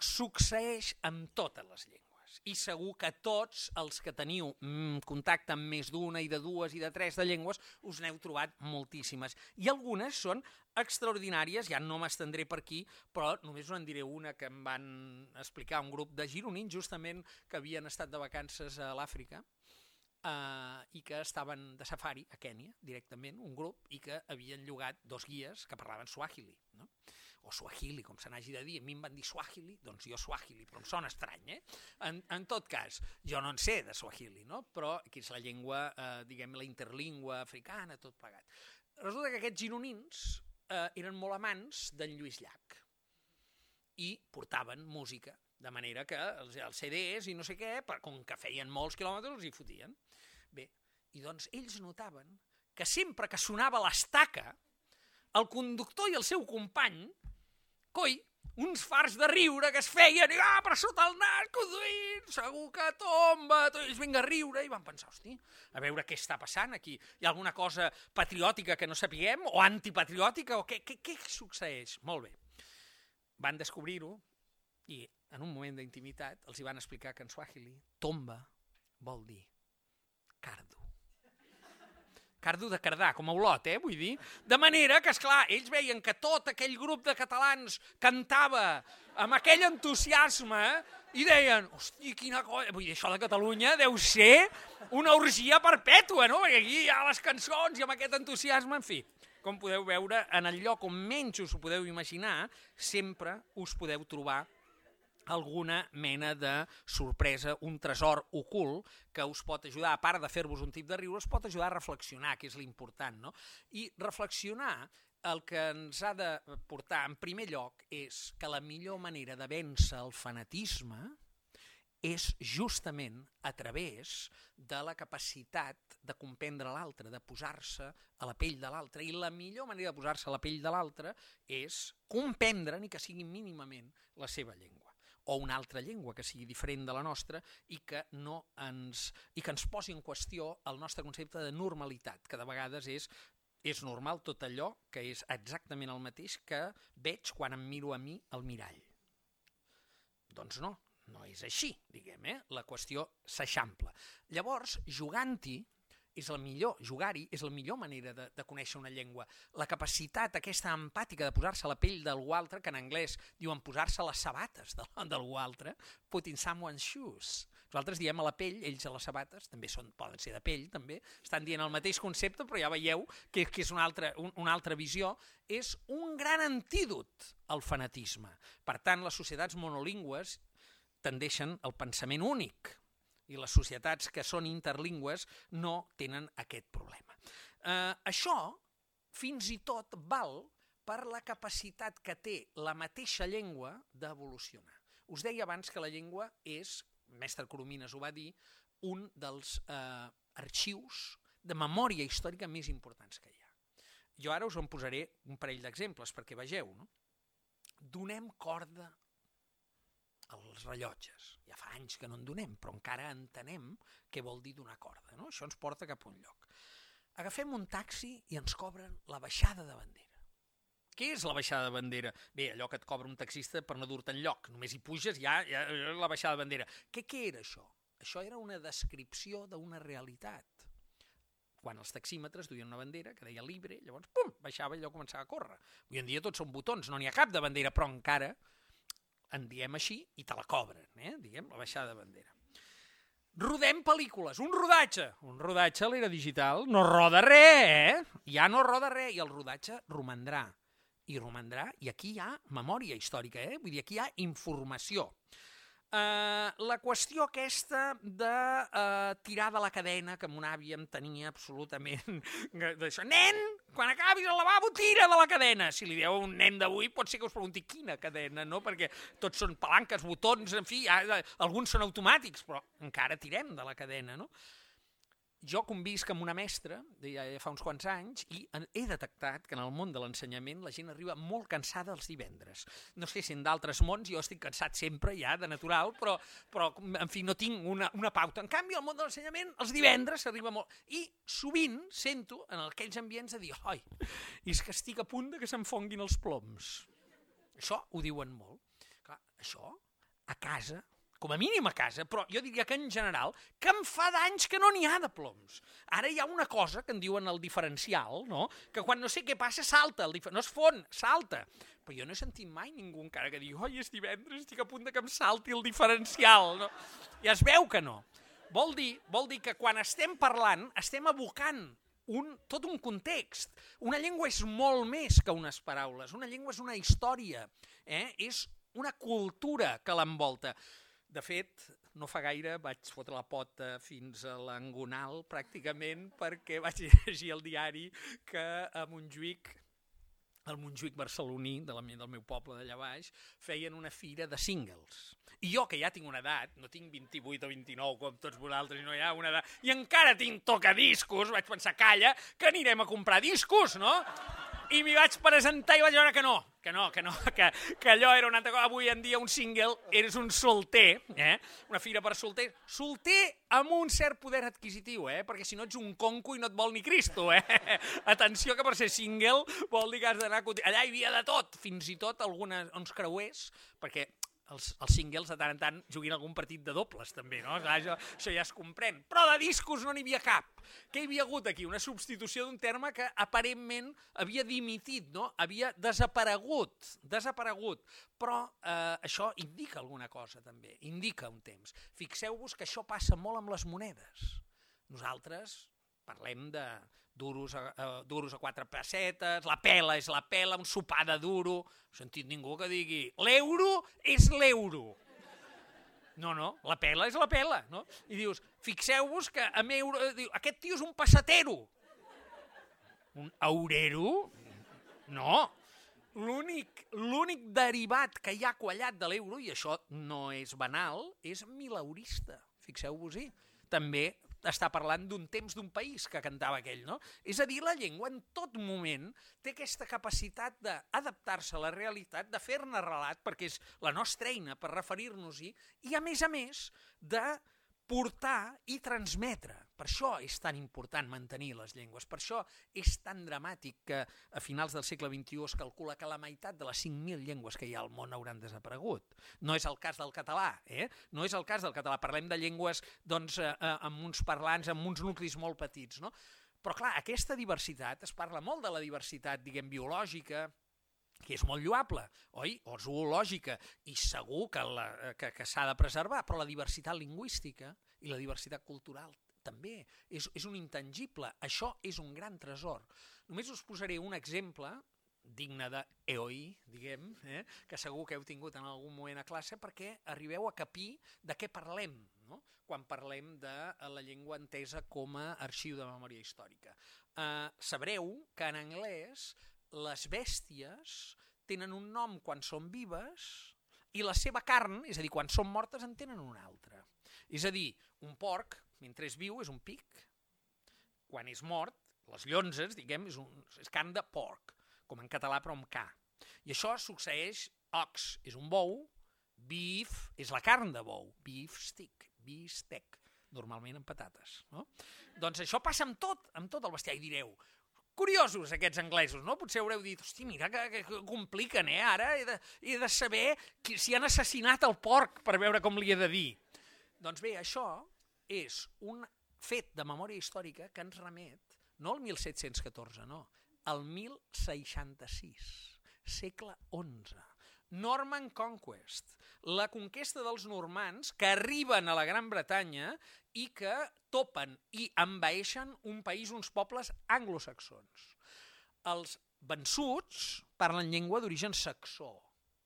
succeeix amb totes les llengües i segur que tots els que teniu mm, contacte amb més d'una i de dues i de tres de llengües us n'heu trobat moltíssimes. I algunes són extraordinàries, ja no m'estendré per aquí, però només en diré una que em van explicar un grup de gironins justament que havien estat de vacances a l'Àfrica eh, i que estaven de safari a Kènia directament, un grup, i que havien llogat dos guies que parlaven swahili, no? O swahili, com se n'hagi de dir. A mi em van dir swahili, doncs jo swahili, però em sona estrany, eh? En, en tot cas, jo no en sé de swahili, no? però que és la llengua, eh, diguem, la interlingua africana, tot plegat. Resulta que aquests gironins eh, eren molt amants d'en Lluís Llach i portaven música, de manera que els, els CDs i no sé què, per, com que feien molts quilòmetres, els hi fotien. Bé, i doncs ells notaven que sempre que sonava l'estaca, el conductor i el seu company, coi, uns fars de riure que es feien, i ah, per sota el nas, conduint, segur que tomba, tot, ells vinga a riure, i van pensar, hosti, a veure què està passant aquí, hi ha alguna cosa patriòtica que no sapiguem, o antipatriòtica, o què, què, què succeeix? Molt bé. Van descobrir-ho, i en un moment d'intimitat els hi van explicar que en Swahili tomba vol dir cardo. Cardo de cardar, com a olot, eh, vull dir. De manera que, és clar, ells veien que tot aquell grup de catalans cantava amb aquell entusiasme i deien, hosti, quina cosa... Vull dir, això de Catalunya deu ser una orgia perpètua, no? Perquè aquí hi ha les cançons i amb aquest entusiasme, en fi. Com podeu veure, en el lloc on menys us ho podeu imaginar, sempre us podeu trobar alguna mena de sorpresa, un tresor ocult que us pot ajudar, a part de fer-vos un tip de riure, us pot ajudar a reflexionar, que és l'important, no? I reflexionar el que ens ha de portar en primer lloc és que la millor manera de vèncer el fanatisme és justament a través de la capacitat de comprendre l'altre, de posar-se a la pell de l'altre. I la millor manera de posar-se a la pell de l'altre és comprendre, ni que sigui mínimament, la seva llengua o una altra llengua que sigui diferent de la nostra i que no ens, i que ens posi en qüestió el nostre concepte de normalitat, que de vegades és és normal tot allò que és exactament el mateix que veig quan em miro a mi al mirall. Doncs no, no és així, diguem, eh? la qüestió s'eixampla. Llavors, jugant-hi, és el millor, jugar-hi és la millor manera de, de conèixer una llengua. La capacitat aquesta empàtica de posar-se la pell d'algú altre, que en anglès diuen posar-se les sabates d'algú altre, putting someone's shoes. Nosaltres diem a la pell, ells a les sabates, també són, poden ser de pell, també, estan dient el mateix concepte, però ja veieu que, que és una altra, un, una altra visió, és un gran antídot al fanatisme. Per tant, les societats monolingües tendeixen al pensament únic i les societats que són interlingües no tenen aquest problema. Eh, això, fins i tot, val per la capacitat que té la mateixa llengua d'evolucionar. Us deia abans que la llengua és mestre Coromines ho va dir, un dels eh, arxius de memòria històrica més importants que hi ha. Jo ara us en posaré un parell d'exemples perquè vegeu. No? Donem corda als rellotges. Ja fa anys que no en donem, però encara entenem què vol dir donar corda. No? Això ens porta cap a un lloc. Agafem un taxi i ens cobren la baixada de bandera. Què és la baixada de bandera? Bé, allò que et cobra un taxista per no dur-te enlloc. Només hi puges, ja, ja la baixada de bandera. Què, què era això? Això era una descripció d'una realitat. Quan els taxímetres duien una bandera que deia libre, llavors, pum, baixava i allò començava a córrer. Avui en dia tots són botons, no n'hi ha cap de bandera, però encara en diem així i te la cobren, eh? diguem, la baixada de bandera. Rodem pel·lícules, un rodatge. Un rodatge a l'era digital no roda res, eh? Ja no roda res i el rodatge romandrà i romandrà, i aquí hi ha memòria històrica, eh? vull dir, aquí hi ha informació. Uh, la qüestió aquesta de uh, tirar de la cadena, que mon àvia em tenia absolutament d'això. Nen, quan acabis el lavabo, tira de la cadena. Si li dieu a un nen d'avui, pot ser que us pregunti quina cadena, no? Perquè tots són palanques, botons, en fi, alguns són automàtics, però encara tirem de la cadena, no? Jo convisc amb una mestra ja, ja fa uns quants anys i he detectat que en el món de l'ensenyament la gent arriba molt cansada els divendres. No sé si en d'altres mons jo estic cansat sempre ja, de natural, però, però en fi, no tinc una, una pauta. En canvi, al món de l'ensenyament, els divendres s'arriba molt... I sovint sento en aquells ambients de dir oi, és que estic a punt de que s'enfonguin els ploms. Això ho diuen molt. Clar, això a casa com a mínim a casa, però jo diria que en general, que em fa d'anys que no n'hi ha de ploms. Ara hi ha una cosa que en diuen el diferencial, no? que quan no sé què passa salta, el no es fon, salta. Però jo no he sentit mai ningú encara que digui oi, és divendres, estic a punt de que em salti el diferencial. No? I es veu que no. Vol dir, vol dir que quan estem parlant estem abocant un, tot un context. Una llengua és molt més que unes paraules. Una llengua és una història, eh? és una cultura que l'envolta. De fet, no fa gaire vaig fotre la pota fins a l'angonal, pràcticament, perquè vaig llegir el diari que a Montjuïc al Montjuïc barceloní, de la, del meu poble d'allà baix, feien una fira de singles. I jo, que ja tinc una edat, no tinc 28 o 29 com tots vosaltres, no hi ha una edat, i encara tinc tocadiscos, vaig pensar, calla, que anirem a comprar discos, no? I m'hi vaig presentar i vaig veure que no, que no, que no, que, que allò era una altra cosa. Avui en dia un single eres un solter, eh? una fira per solter. Solter amb un cert poder adquisitiu, eh? perquè si no ets un conco i no et vol ni Cristo. Eh? Atenció que per ser single vol dir que has d'anar... Allà hi havia de tot, fins i tot algunes, uns creuers, perquè els, els singles de tant en tant juguin algun partit de dobles també, no? Clar, això, això ja es comprèn. Però de discos no n'hi havia cap. Què hi havia hagut aquí? Una substitució d'un terme que aparentment havia dimitit, no? Havia desaparegut, desaparegut. Però eh, això indica alguna cosa també, indica un temps. Fixeu-vos que això passa molt amb les monedes. Nosaltres parlem de duros a, a, duros a quatre pessetes, la pela és la pela, un sopar de duro. No he sentit ningú que digui l'euro és l'euro. No, no, la pela és la pela, no? I dius, fixeu-vos que amb euro... Diu, aquest tio és un passatero. Un aurero? No, l'únic l'únic derivat que hi ha quallat de l'euro, i això no és banal, és mileurista, fixeu-vos-hi. També està parlant d'un temps d'un país que cantava aquell, no? És a dir, la llengua en tot moment té aquesta capacitat d'adaptar-se a la realitat, de fer-ne relat, perquè és la nostra eina per referir-nos-hi, i a més a més de portar i transmetre. Per això és tan important mantenir les llengües, per això és tan dramàtic que a finals del segle XXI es calcula que la meitat de les 5.000 llengües que hi ha al món hauran desaparegut. No és el cas del català, eh? no és el cas del català. Parlem de llengües doncs, eh, eh amb uns parlants, amb uns nuclis molt petits. No? Però clar, aquesta diversitat, es parla molt de la diversitat, diguem, biològica, que és molt lloable, oi? O zoològica, i segur que, la, que, que s'ha de preservar, però la diversitat lingüística i la diversitat cultural també és, és un intangible. Això és un gran tresor. Només us posaré un exemple digne d'EOI, diguem, eh? que segur que heu tingut en algun moment a classe, perquè arribeu a capir de què parlem, no? quan parlem de la llengua entesa com a arxiu de memòria històrica. Eh, sabreu que en anglès les bèsties tenen un nom quan són vives i la seva carn, és a dir, quan són mortes, en tenen un altre. És a dir, un porc, mentre és viu, és un pic. Quan és mort, les llonzes, diguem, és, un, és carn de porc, com en català però amb K. I això succeeix, ox és un bou, beef és la carn de bou, beef stick, beef normalment amb patates. No? Doncs això passa amb tot, amb tot el bestiar, i direu, curiosos aquests anglesos, no? Potser haureu dit, hosti, mira que, que, que compliquen, eh? Ara he de, he de saber qui, si han assassinat el porc per veure com li he de dir. Doncs bé, això és un fet de memòria històrica que ens remet, no al 1714, no, al 1066, segle XI. Norman Conquest, la conquesta dels normans que arriben a la Gran Bretanya i que topen i envaeixen un país, uns pobles anglosaxons. Els vençuts parlen llengua d'origen saxó,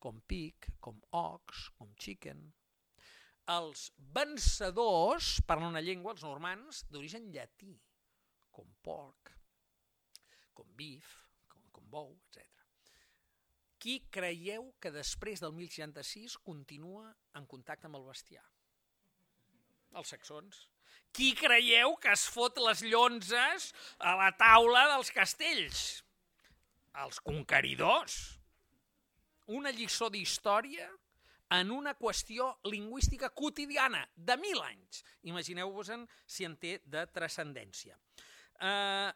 com pic, com ox, com chicken. Els vencedors parlen una llengua, els normans, d'origen llatí, com porc, com beef, com, com bou, etc. Qui creieu que després del 1066 continua en contacte amb el bestiar? Els saxons. Qui creieu que es fot les llonzes a la taula dels castells? Els conqueridors. Una lliçó d'història en una qüestió lingüística quotidiana de mil anys. Imagineu-vos-en si en té de transcendència. Eh,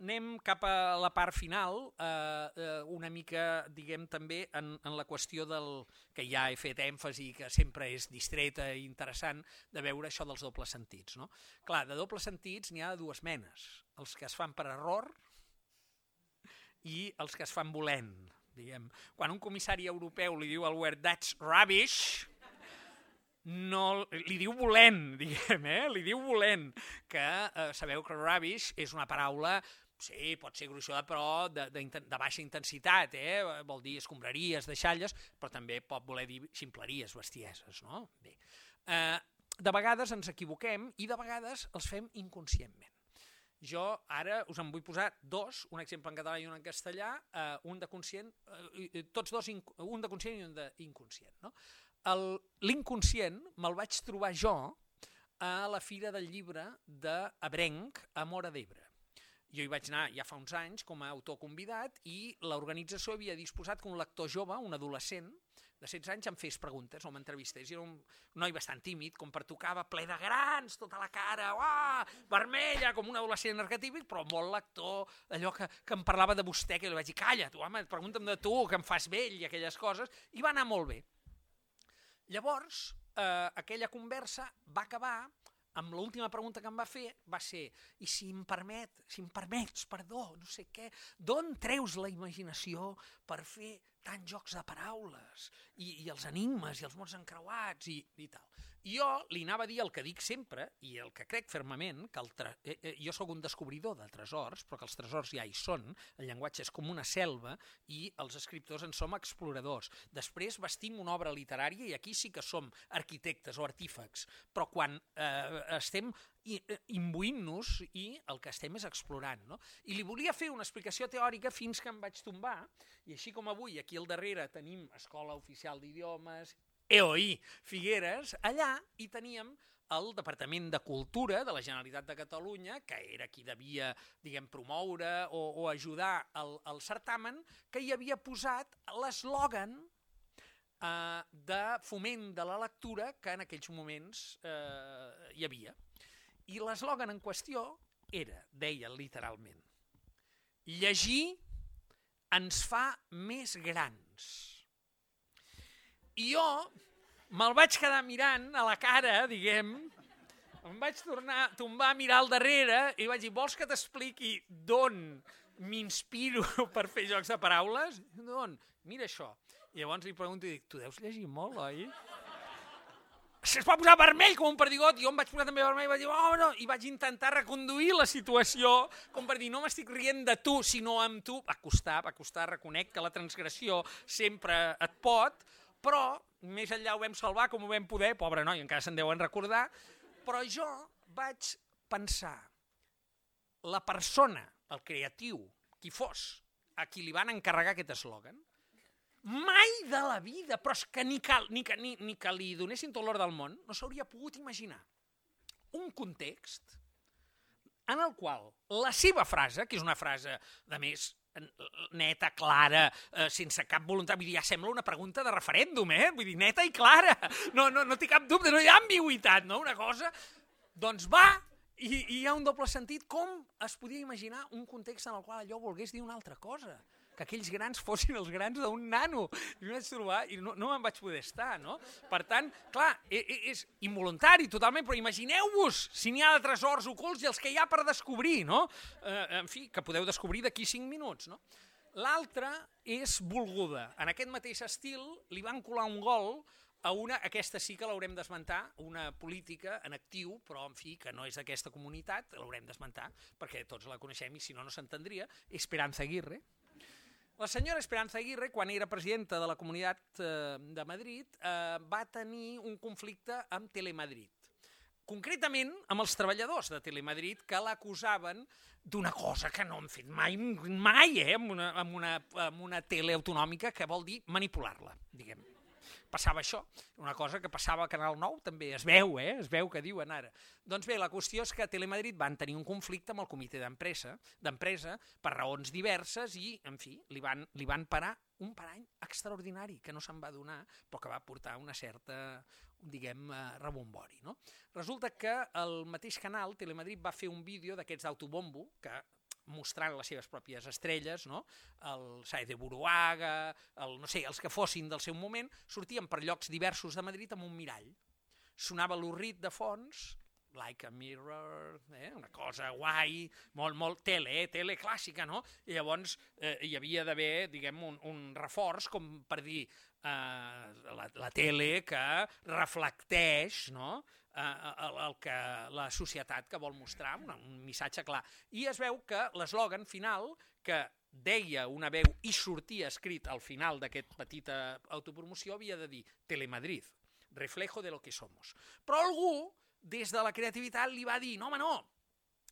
anem cap a la part final, eh, eh, una mica, diguem, també en, en la qüestió del que ja he fet èmfasi, que sempre és distreta i interessant, de veure això dels dobles sentits. No? Clar, de dobles sentits n'hi ha dues menes, els que es fan per error i els que es fan volent. Diguem. Quan un comissari europeu li diu al word that's rubbish, no, li diu volent, diguem, eh? li diu volent, que eh, sabeu que rubbish és una paraula sí, pot ser gruixuda, però de, de, de baixa intensitat, eh? vol dir escombraries, deixalles, però també pot voler dir ximpleries, bestieses, no? Bé. Eh, de vegades ens equivoquem i de vegades els fem inconscientment. Jo ara us en vull posar dos, un exemple en català i un en castellà, eh, un de conscient, eh, tots dos, un de conscient i un d'inconscient. No? L'inconscient me'l vaig trobar jo a la Fira del Llibre d'Abrenc, a Mora d'Ebre jo hi vaig anar ja fa uns anys com a autor convidat i l'organització havia disposat que un lector jove, un adolescent, de 16 anys em fes preguntes o m'entrevistés. Era un noi bastant tímid, com pertocava, ple de grans, tota la cara, uah, vermella, com un adolescent arquetípic, però molt lector, allò que, que em parlava de vostè, que li vaig dir, calla, tu, home, pregunta'm de tu, que em fas vell i aquelles coses, i va anar molt bé. Llavors, eh, aquella conversa va acabar amb l'última pregunta que em va fer va ser i si em permet, si em permets, perdó, no sé què, d'on treus la imaginació per fer tants jocs de paraules i, i els enigmes i els mots encreuats i, i tal. Jo li anava a dir el que dic sempre, i el que crec fermament, que el tre... eh, eh, jo sóc un descobridor de tresors, però que els tresors ja hi són, el llenguatge és com una selva i els escriptors en som exploradors. Després vestim una obra literària i aquí sí que som arquitectes o artífecs, però quan eh, estem imbuint-nos i el que estem és explorant. No? I li volia fer una explicació teòrica fins que em vaig tombar, i així com avui aquí al darrere tenim Escola Oficial d'Idiomes, EOI Figueres, allà hi teníem el Departament de Cultura de la Generalitat de Catalunya, que era qui devia diguem, promoure o, o ajudar el, el certamen, que hi havia posat l'eslògan eh, de foment de la lectura que en aquells moments eh, hi havia. I l'eslògan en qüestió era, deia literalment, llegir ens fa més grans i jo me'l vaig quedar mirant a la cara, diguem, em vaig tornar, tombar a mirar al darrere i vaig dir, vols que t'expliqui d'on m'inspiro per fer jocs de paraules? D'on? Mira això. I llavors li pregunto i dic, tu deus llegir molt, oi? Es va posar vermell com un perdigot, i jo em vaig posar també vermell i vaig dir, oh, no, i vaig intentar reconduir la situació com per dir, no m'estic rient de tu, sinó amb tu. Va costar, va costar, reconec que la transgressió sempre et pot, però més enllà ho vam salvar com ho vam poder, pobre noi, encara se'n deuen recordar, però jo vaig pensar, la persona, el creatiu, qui fos, a qui li van encarregar aquest eslògan, mai de la vida, però és que ni que, ni que, ni, ni que li donessin tot l'or del món, no s'hauria pogut imaginar un context en el qual la seva frase, que és una frase, de més, neta, clara, eh, sense cap voluntat. Vull dir, ja sembla una pregunta de referèndum, eh? Vull dir, neta i clara. No, no, no té cap dubte, no hi ha ambigüitat, no? Una cosa... Doncs va, i, i hi ha un doble sentit. Com es podia imaginar un context en el qual allò volgués dir una altra cosa? Que aquells grans fossin els grans d'un nano. I vaig trobar i no, no me'n vaig poder estar, no? Per tant, clar, és, e, és involuntari totalment, però imagineu-vos si n'hi ha de tresors ocults i els que hi ha per descobrir, no? Eh, en fi, que podeu descobrir d'aquí 5 minuts, no? L'altra és volguda. En aquest mateix estil li van colar un gol a una, aquesta sí que l'haurem d'esmentar, una política en actiu, però en fi, que no és d'aquesta comunitat, l'haurem d'esmentar, perquè tots la coneixem i si no, no s'entendria, Esperanza Aguirre, la senyora Esperanza Aguirre, quan era presidenta de la Comunitat eh, de Madrid, eh, va tenir un conflicte amb Telemadrid. Concretament amb els treballadors de Telemadrid que l'acusaven d'una cosa que no han fet mai, mai eh, amb, una, amb, una, amb una tele autonòmica que vol dir manipular-la, diguem passava això, una cosa que passava a Canal 9 també, es veu, eh? es veu que diuen ara. Doncs bé, la qüestió és que Telemadrid van tenir un conflicte amb el comitè d'empresa d'empresa per raons diverses i, en fi, li van, li van parar un parany extraordinari que no se'n va donar, però que va portar una certa, diguem, eh, rebombori. No? Resulta que el mateix canal, Telemadrid, va fer un vídeo d'aquests d'autobombo, que mostrant les seves pròpies estrelles, no? el Saez de Buruaga, el, no sé, els que fossin del seu moment, sortien per llocs diversos de Madrid amb un mirall. Sonava l'urrit de fons, like a mirror, eh? una cosa guai, molt, molt tele, eh? tele clàssica, no? I llavors eh, hi havia d'haver, diguem, un, un reforç com per dir eh, la, la tele que reflecteix, no?, eh, el, el que la societat que vol mostrar, un, un missatge clar. I es veu que l'eslògan final, que deia una veu i sortia escrit al final d'aquest petita autopromoció, havia de dir Telemadrid, reflejo de lo que somos. Però algú, des de la creativitat, li va dir, no, home, no,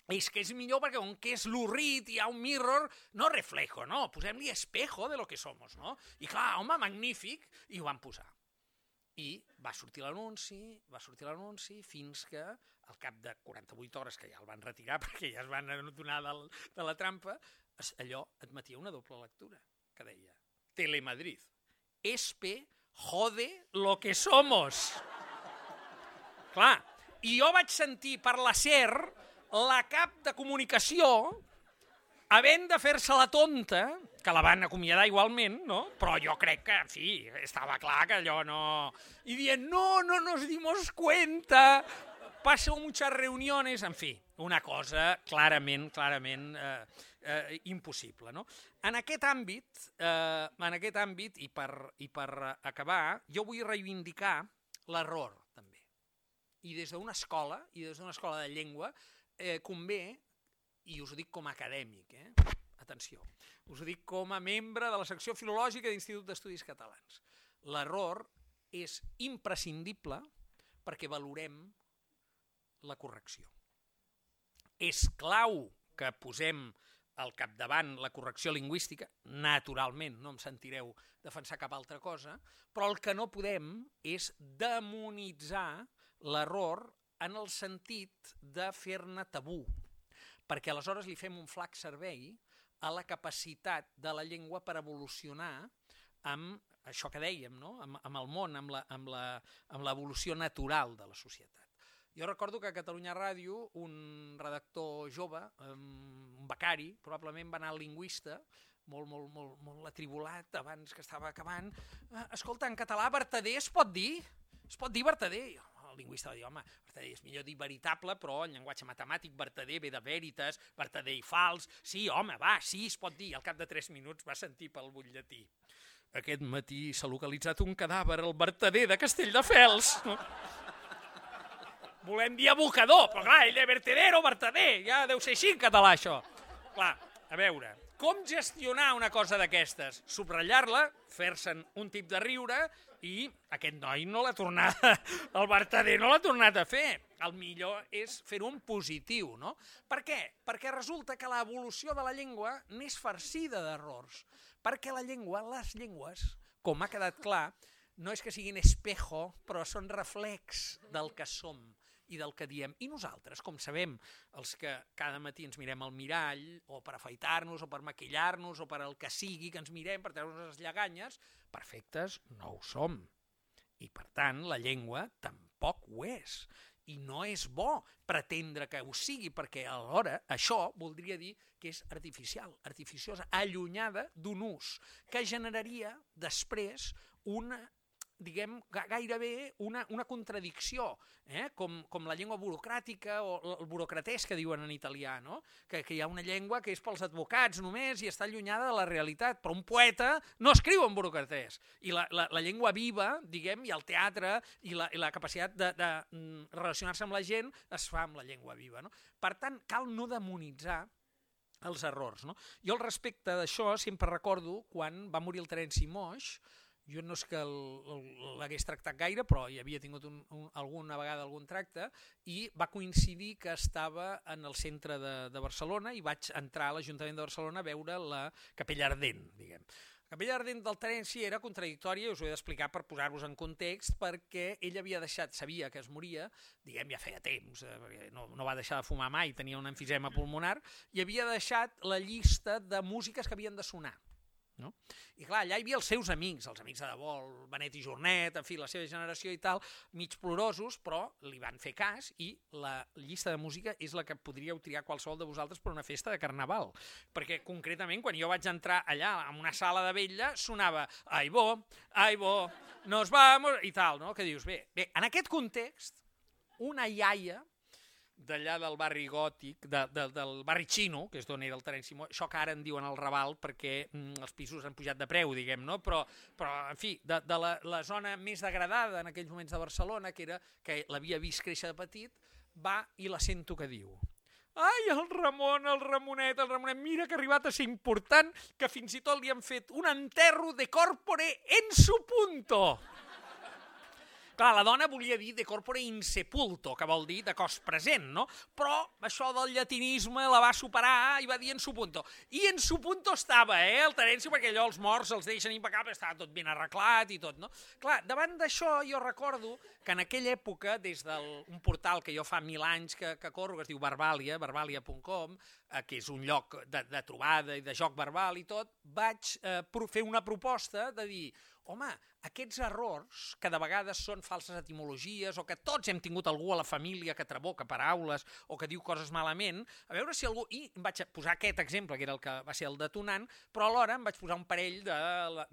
és que és millor perquè com que és l'urrit, hi ha un mirror, no reflejo, no, posem-li espejo de lo que somos, no? I clar, home, magnífic, i ho van posar. I va sortir l'anunci, va sortir l'anunci fins que al cap de 48 hores, que ja el van retirar perquè ja es van adonar del, de la trampa, allò admetia una doble lectura, que deia Telemadrid, espe jode lo que somos. Clar, i jo vaig sentir per la SER la cap de comunicació havent de fer-se la tonta, que la van acomiadar igualment, no? però jo crec que, en fi, estava clar que allò no... I dient, no, no nos dimos cuenta, passo muchas reuniones, en fi, una cosa clarament, clarament eh, eh, impossible. No? En aquest àmbit, eh, en aquest àmbit i per, i per acabar, jo vull reivindicar l'error, també. i des d'una escola, i des d'una escola de llengua, eh, convé, i us ho dic com a acadèmic, eh? atenció, us ho dic com a membre de la secció filològica d'Institut d'Estudis Catalans. L'error és imprescindible perquè valorem la correcció. És clau que posem al capdavant la correcció lingüística, naturalment, no em sentireu defensar cap altra cosa, però el que no podem és demonitzar l'error en el sentit de fer-ne tabú, perquè aleshores li fem un flac servei a la capacitat de la llengua per evolucionar amb això que dèiem, no? amb, amb el món, amb l'evolució natural de la societat. Jo recordo que a Catalunya Ràdio un redactor jove, un becari, probablement va anar al lingüista, molt, molt, molt, molt atribulat abans que estava acabant. Eh, escolta, en català vertader es pot dir? Es pot dir vertader? Lingüista va dir, home, és millor dir veritable, però en llenguatge matemàtic vertader ve de veritas, vertader i fals. Sí, home, va, sí, es pot dir. Al cap de tres minuts va sentir pel butlletí. Aquest matí s'ha localitzat un cadàver al vertader de Castelldefels. No? volem dir abocador, però clar, ell de vertedero, vertader, ja deu ser així en català això. Clar, a veure, com gestionar una cosa d'aquestes? Subratllar-la, fer-se'n un tip de riure i aquest noi no l'ha tornat, el vertader no l'ha tornat a fer. El millor és fer un positiu, no? Per què? Perquè resulta que l'evolució de la llengua n'és farcida d'errors. Perquè la llengua, les llengües, com ha quedat clar, no és que siguin espejo, però són reflex del que som i del que diem. I nosaltres, com sabem, els que cada matí ens mirem al mirall, o per afaitar-nos, o per maquillar-nos, o per el que sigui que ens mirem, per treure'ns les lleganyes, perfectes no ho som. I, per tant, la llengua tampoc ho és. I no és bo pretendre que ho sigui, perquè alhora això voldria dir que és artificial, artificiosa, allunyada d'un ús, que generaria després una diguem, gairebé una, una contradicció, eh? com, com la llengua burocràtica o el burocratès que diuen en italià, no? que, que hi ha una llengua que és pels advocats només i està allunyada de la realitat, però un poeta no escriu en burocratès. I la, la, la llengua viva, diguem, i el teatre i la, i la capacitat de, de mm, relacionar-se amb la gent es fa amb la llengua viva. No? Per tant, cal no demonitzar els errors. No? Jo al respecte d'això sempre recordo quan va morir el Terenci Moix, jo no és que l'hagués tractat gaire, però hi havia tingut un, un, alguna vegada algun tracte, i va coincidir que estava en el centre de, de Barcelona i vaig entrar a l'Ajuntament de Barcelona a veure la Capella Ardent, diguem. La Capella Ardent del Terenci era contradictòria, us ho he d'explicar per posar-vos en context, perquè ell havia deixat, sabia que es moria, diguem, ja feia temps, eh, no, no va deixar de fumar mai, tenia un enfisema pulmonar, i havia deixat la llista de músiques que havien de sonar no? I clar, allà hi havia els seus amics, els amics de debò, el Benet i Jornet, en fi, la seva generació i tal, mig plorosos, però li van fer cas i la llista de música és la que podríeu triar qualsevol de vosaltres per una festa de carnaval. Perquè concretament, quan jo vaig entrar allà en una sala de vella, sonava ai bo, ai bo, nos vamos, i tal, no? Que dius, bé, bé, en aquest context, una iaia d'allà del barri gòtic, de, de, del barri xino, que és d'on era el Terenci Moix, això que ara en diuen el Raval perquè mm, els pisos han pujat de preu, diguem, no? Però, però en fi, de, de la, la zona més degradada en aquells moments de Barcelona, que era que l'havia vist créixer de petit, va i la sento que diu Ai, el Ramon, el Ramonet, el Ramonet, mira que ha arribat a ser important que fins i tot li han fet un enterro de corpore en su punto. Clar, la dona volia dir de corpore insepulto, que vol dir de cos present, no? Però això del llatinisme la va superar i va dir en su punto. I en su punto estava, eh, el Terenci, perquè allò els morts els deixen impecables, estava tot ben arreglat i tot, no? Clar, davant d'això jo recordo que en aquella època, des d'un portal que jo fa mil anys que, que corro, que es diu Barbalia, barbalia.com, eh, que és un lloc de, de trobada i de joc verbal i tot, vaig eh, fer una proposta de dir home, aquests errors, que de vegades són falses etimologies o que tots hem tingut algú a la família que traboca paraules o que diu coses malament, a veure si algú... I vaig posar aquest exemple, que era el que va ser el detonant, però alhora em vaig posar un parell de,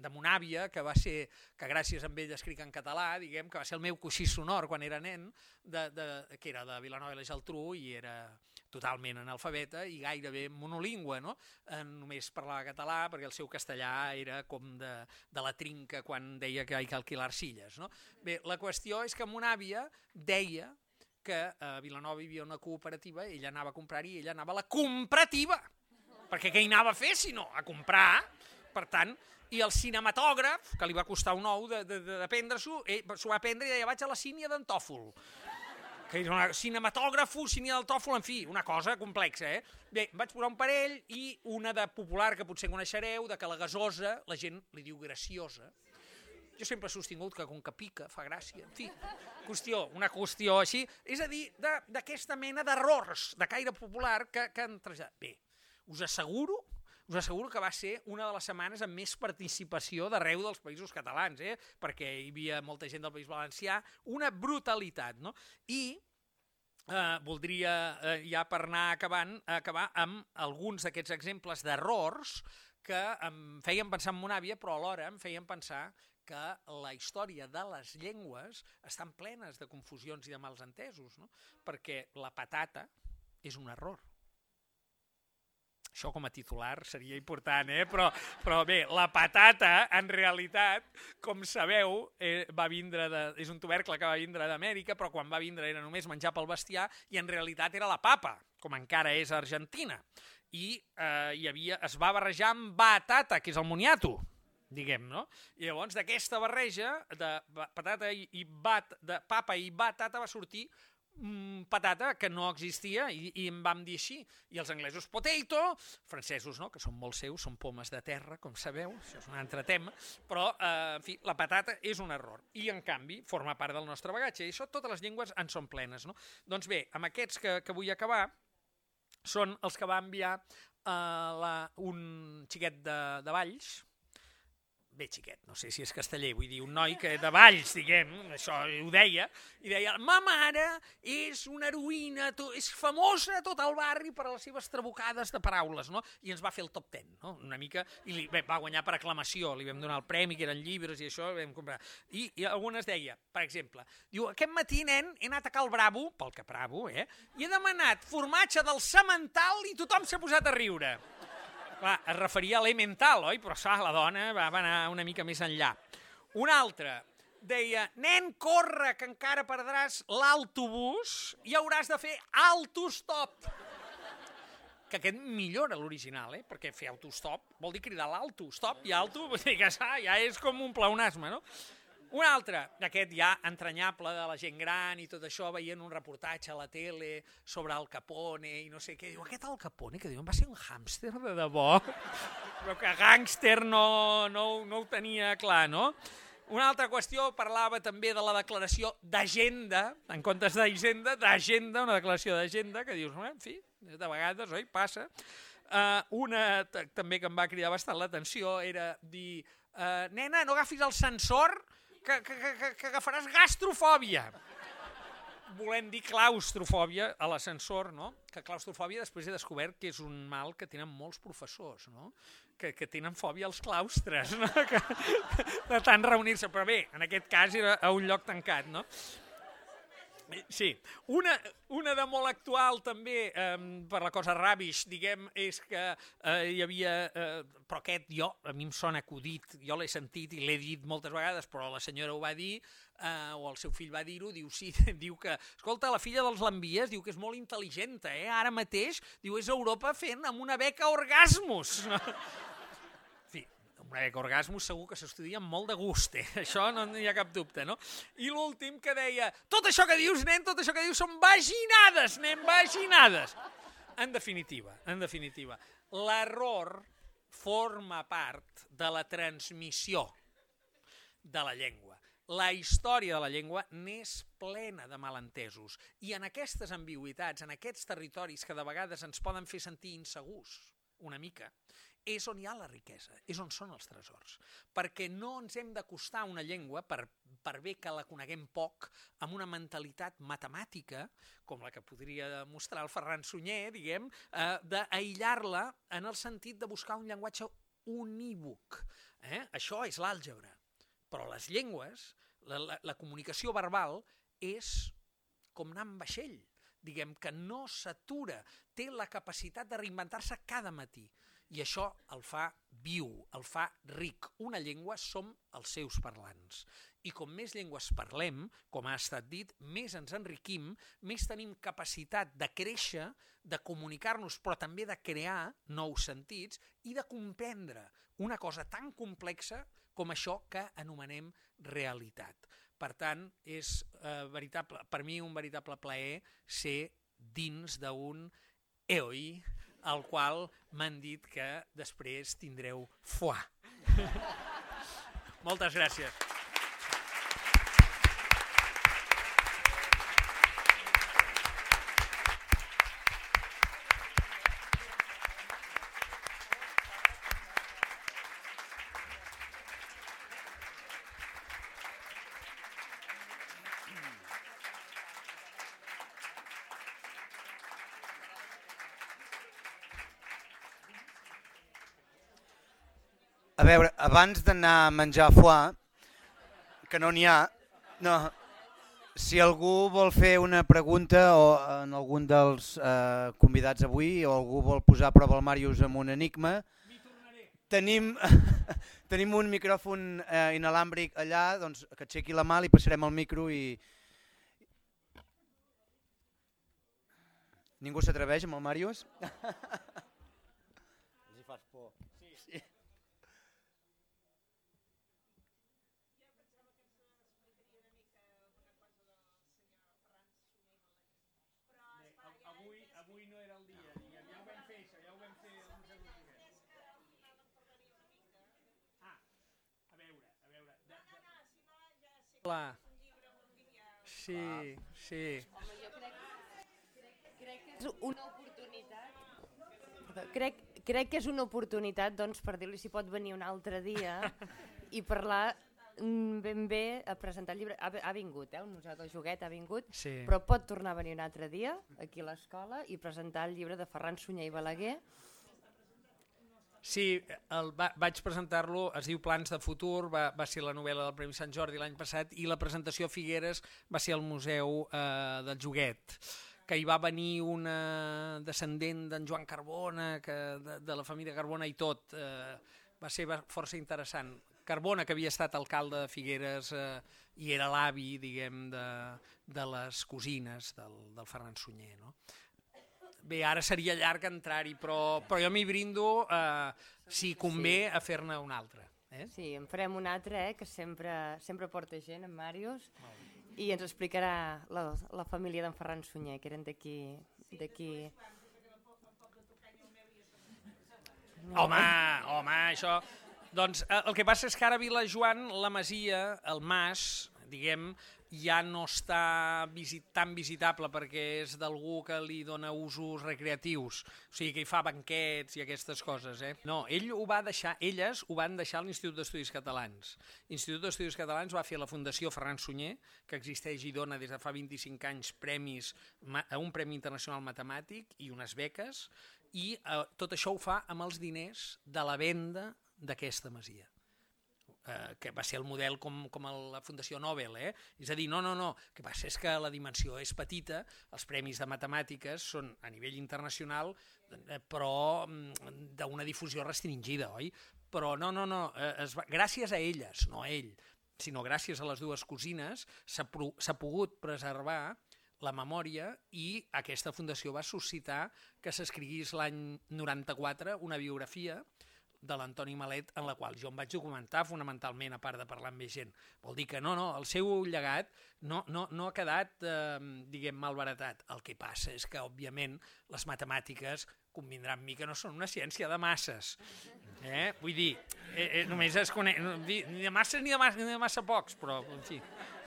de mon àvia, que va ser, que gràcies a ell escric en català, diguem, que va ser el meu coixí sonor quan era nen, de, de, que era de Vilanova i la Geltrú i era totalment analfabeta i gairebé monolingüe, no? Eh, només parlava català perquè el seu castellà era com de, de la trinca quan deia que hi que alquilar silles. No? Bé, la qüestió és que mon àvia deia que a Vilanova hi havia una cooperativa, ella anava a comprar-hi i ella anava a la comprativa. Perquè què hi anava a fer, si no? A comprar. Per tant, i el cinematògraf, que li va costar un ou de, de, de, de prendre-s'ho, s'ho va prendre i deia, vaig a la sínia d'en Tòfol que era una cinematògrafo, cine del tòfol, en fi, una cosa complexa, eh? Bé, vaig posar un parell i una de popular que potser coneixereu, de que la gasosa, la gent li diu graciosa. Jo sempre he sostingut que com que pica fa gràcia, en fi, qüestió, una qüestió així, és a dir, d'aquesta mena d'errors de caire popular que, que han traslladat. Bé, us asseguro us asseguro que va ser una de les setmanes amb més participació d'arreu dels països catalans, eh? perquè hi havia molta gent del País Valencià, una brutalitat. No? I eh, voldria, eh, ja per anar acabant, acabar amb alguns d'aquests exemples d'errors que em feien pensar en mon àvia, però alhora em feien pensar que la història de les llengües estan plenes de confusions i de mals entesos, no? perquè la patata és un error això com a titular seria important, eh? però, però bé, la patata, en realitat, com sabeu, eh, va vindre de, és un tubercle que va vindre d'Amèrica, però quan va vindre era només menjar pel bestiar, i en realitat era la papa, com encara és a Argentina. I eh, hi havia, es va barrejar amb batata, que és el moniato, diguem, no? I llavors d'aquesta barreja de patata i, i bat, de papa i batata va sortir patata que no existia i, i em vam dir així. I els anglesos potato, francesos no, que són molt seus, són pomes de terra, com sabeu, això és un altre tema, però, eh, en fi, la patata és un error. I, en canvi, forma part del nostre bagatge. I això totes les llengües en són plenes. No? Doncs bé, amb aquests que, que vull acabar, són els que va enviar eh, la, un xiquet de, de Valls, bé xiquet, no sé si és casteller, vull dir, un noi que de Valls, diguem, això ho deia, i deia, ma mare és una heroïna, és famosa a tot el barri per a les seves trabucades de paraules, no? I ens va fer el top 10, no? Una mica, i li, bé, va guanyar per aclamació, li vam donar el premi, que eren llibres i això, vam comprar. I, i algunes deia, per exemple, diu, aquest matí, nen, he anat a Cal Bravo, pel que Bravo, eh? I he demanat formatge del semental i tothom s'ha posat a riure. Clar, es referia a l'emental, oi? Però, clar, la dona va, va anar una mica més enllà. Un altre deia, nen, corre, que encara perdràs l'autobús i hauràs de fer autostop. Que aquest millora l'original, eh? Perquè fer autostop vol dir cridar l'alto. Stop i alto, vull dir que ja és com un pleonasme, no? Un altre, d'aquest ja entranyable de la gent gran i tot això, veient un reportatge a la tele sobre el Capone i no sé què, diu, aquest el Capone, que diuen, va ser un hàmster de debò, però que gàngster no, no, no ho tenia clar, no? Una altra qüestió parlava també de la declaració d'agenda, en comptes d'agenda, d'agenda, una declaració d'agenda, que dius, en fi, de vegades, oi, passa. Uh, una també que em va cridar bastant l'atenció era dir, uh, nena, no agafis el sensor que, que, que, que agafaràs gastrofòbia. Volem dir claustrofòbia a l'ascensor, no? Que claustrofòbia després he descobert que és un mal que tenen molts professors, no? Que, que tenen fòbia als claustres, no? Que, de tant reunir-se. Però bé, en aquest cas era a un lloc tancat, no? Sí, una, una de molt actual també, eh, per la cosa Rabish, diguem, és que eh, hi havia, eh, però aquest jo, a mi em sona acudit, jo l'he sentit i l'he dit moltes vegades, però la senyora ho va dir, eh, o el seu fill va dir-ho, diu, sí, diu que, escolta, la filla dels l'envies, diu que és molt intel·ligent, eh? ara mateix, diu, és Europa fent amb una beca orgasmus. beca orgasmus segur que s'estudia amb molt de gust, eh? això no hi ha cap dubte, no? I l'últim que deia, tot això que dius, nen, tot això que dius són vaginades, nen, vaginades. En definitiva, en definitiva, l'error forma part de la transmissió de la llengua. La història de la llengua n'és plena de malentesos i en aquestes ambigüitats, en aquests territoris que de vegades ens poden fer sentir insegurs una mica, és on hi ha la riquesa, és on són els tresors. Perquè no ens hem d'acostar a una llengua, per, per bé que la coneguem poc, amb una mentalitat matemàtica, com la que podria demostrar el Ferran Sunyer, diguem, eh, d'aïllar-la en el sentit de buscar un llenguatge unívoc. Eh? Això és l'àlgebra. Però les llengües, la, la, la comunicació verbal, és com anar amb vaixell diguem que no s'atura, té la capacitat de reinventar-se cada matí i això el fa viu, el fa ric. Una llengua som els seus parlants I com més llengües parlem, com ha estat dit, més ens enriquim, més tenim capacitat de créixer, de comunicar-nos, però també de crear nous sentits i de comprendre una cosa tan complexa com això que anomenem realitat. Per tant, és eh, veritable, per mi un veritable plaer ser dins d'un EOI al qual m'han dit que després tindreu foie. Moltes gràcies. Veure, abans d'anar a menjar foie, que no n'hi ha, no, si algú vol fer una pregunta o en algun dels eh, convidats avui o algú vol posar a prova el Màrius amb un enigma, tenim, tenim un micròfon eh, inalàmbric allà, doncs que aixequi la mà, li passarem el micro i... Ningú s'atreveix amb el Màrius? Els hi fas por. Sí. Avui, avui no era el dia, diguem, ja ho vam fer això, ja ho vam fer al Museu del Joguet. Ah, a veure, a veure... De, Clar. Sí, sí. És una oportunitat. Crec, crec que és una oportunitat doncs, per dir-li si pot venir un altre dia i parlar ben bé a presentar el llibre. Ha, ha vingut, eh? el Museu del Joguet ha vingut, Sí. però pot tornar a venir un altre dia aquí a l'escola i presentar el llibre de Ferran Sunyer i Balaguer. Sí, el, va, vaig presentar-lo, es diu Plans de futur, va, va ser la novel·la del Premi Sant Jordi l'any passat i la presentació a Figueres va ser al Museu eh, del Joguet que hi va venir una descendent d'en Joan Carbona, que, de, de la família Carbona i tot. Eh, va ser força interessant. Carbona, que havia estat alcalde de Figueres eh, i era l'avi, diguem, de, de les cosines del, del Ferran Sunyer, no? Bé, ara seria llarg entrar-hi, però, però jo m'hi brindo, eh, si convé, a fer-ne un altre. Eh? Sí, en farem un altre, eh, que sempre, sempre porta gent, en Màrius, i ens explicarà la, la família d'en Ferran Sunyer, que eren d'aquí... d'aquí. Home, home, això... Doncs eh, el que passa és que ara Vilajoan, la masia, el mas, diguem, ja no està visit, tan visitable perquè és d'algú que li dona usos recreatius, o sigui que hi fa banquets i aquestes coses. Eh? No, ell ho va deixar, elles ho van deixar a l'Institut d'Estudis Catalans. L'Institut d'Estudis Catalans va fer la Fundació Ferran Sunyer, que existeix i dona des de fa 25 anys premis, a un Premi Internacional Matemàtic i unes beques, i eh, tot això ho fa amb els diners de la venda d'aquesta masia eh, que va ser el model com, com la Fundació Nobel, eh? és a dir, no, no, no, que passa és que la dimensió és petita, els premis de matemàtiques són a nivell internacional, eh, però mm, d'una difusió restringida, oi? Però no, no, no, eh, es va, gràcies a elles, no a ell, sinó gràcies a les dues cosines, s'ha pogut preservar la memòria i aquesta fundació va suscitar que s'escriguís l'any 94 una biografia de l'Antoni Malet en la qual jo em vaig documentar fonamentalment a part de parlar amb més gent. Vol dir que no, no, el seu llegat no, no, no ha quedat, eh, diguem, malbaratat. El que passa és que, òbviament, les matemàtiques convindrà amb mi que no són una ciència de masses. Eh? Vull dir, eh, eh, només es coneix, ni de masses ni de massa, ni de massa pocs, però, en fi.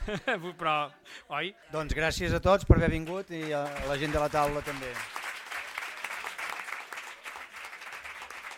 però, oi? Doncs gràcies a tots per haver vingut i a la gent de la taula també.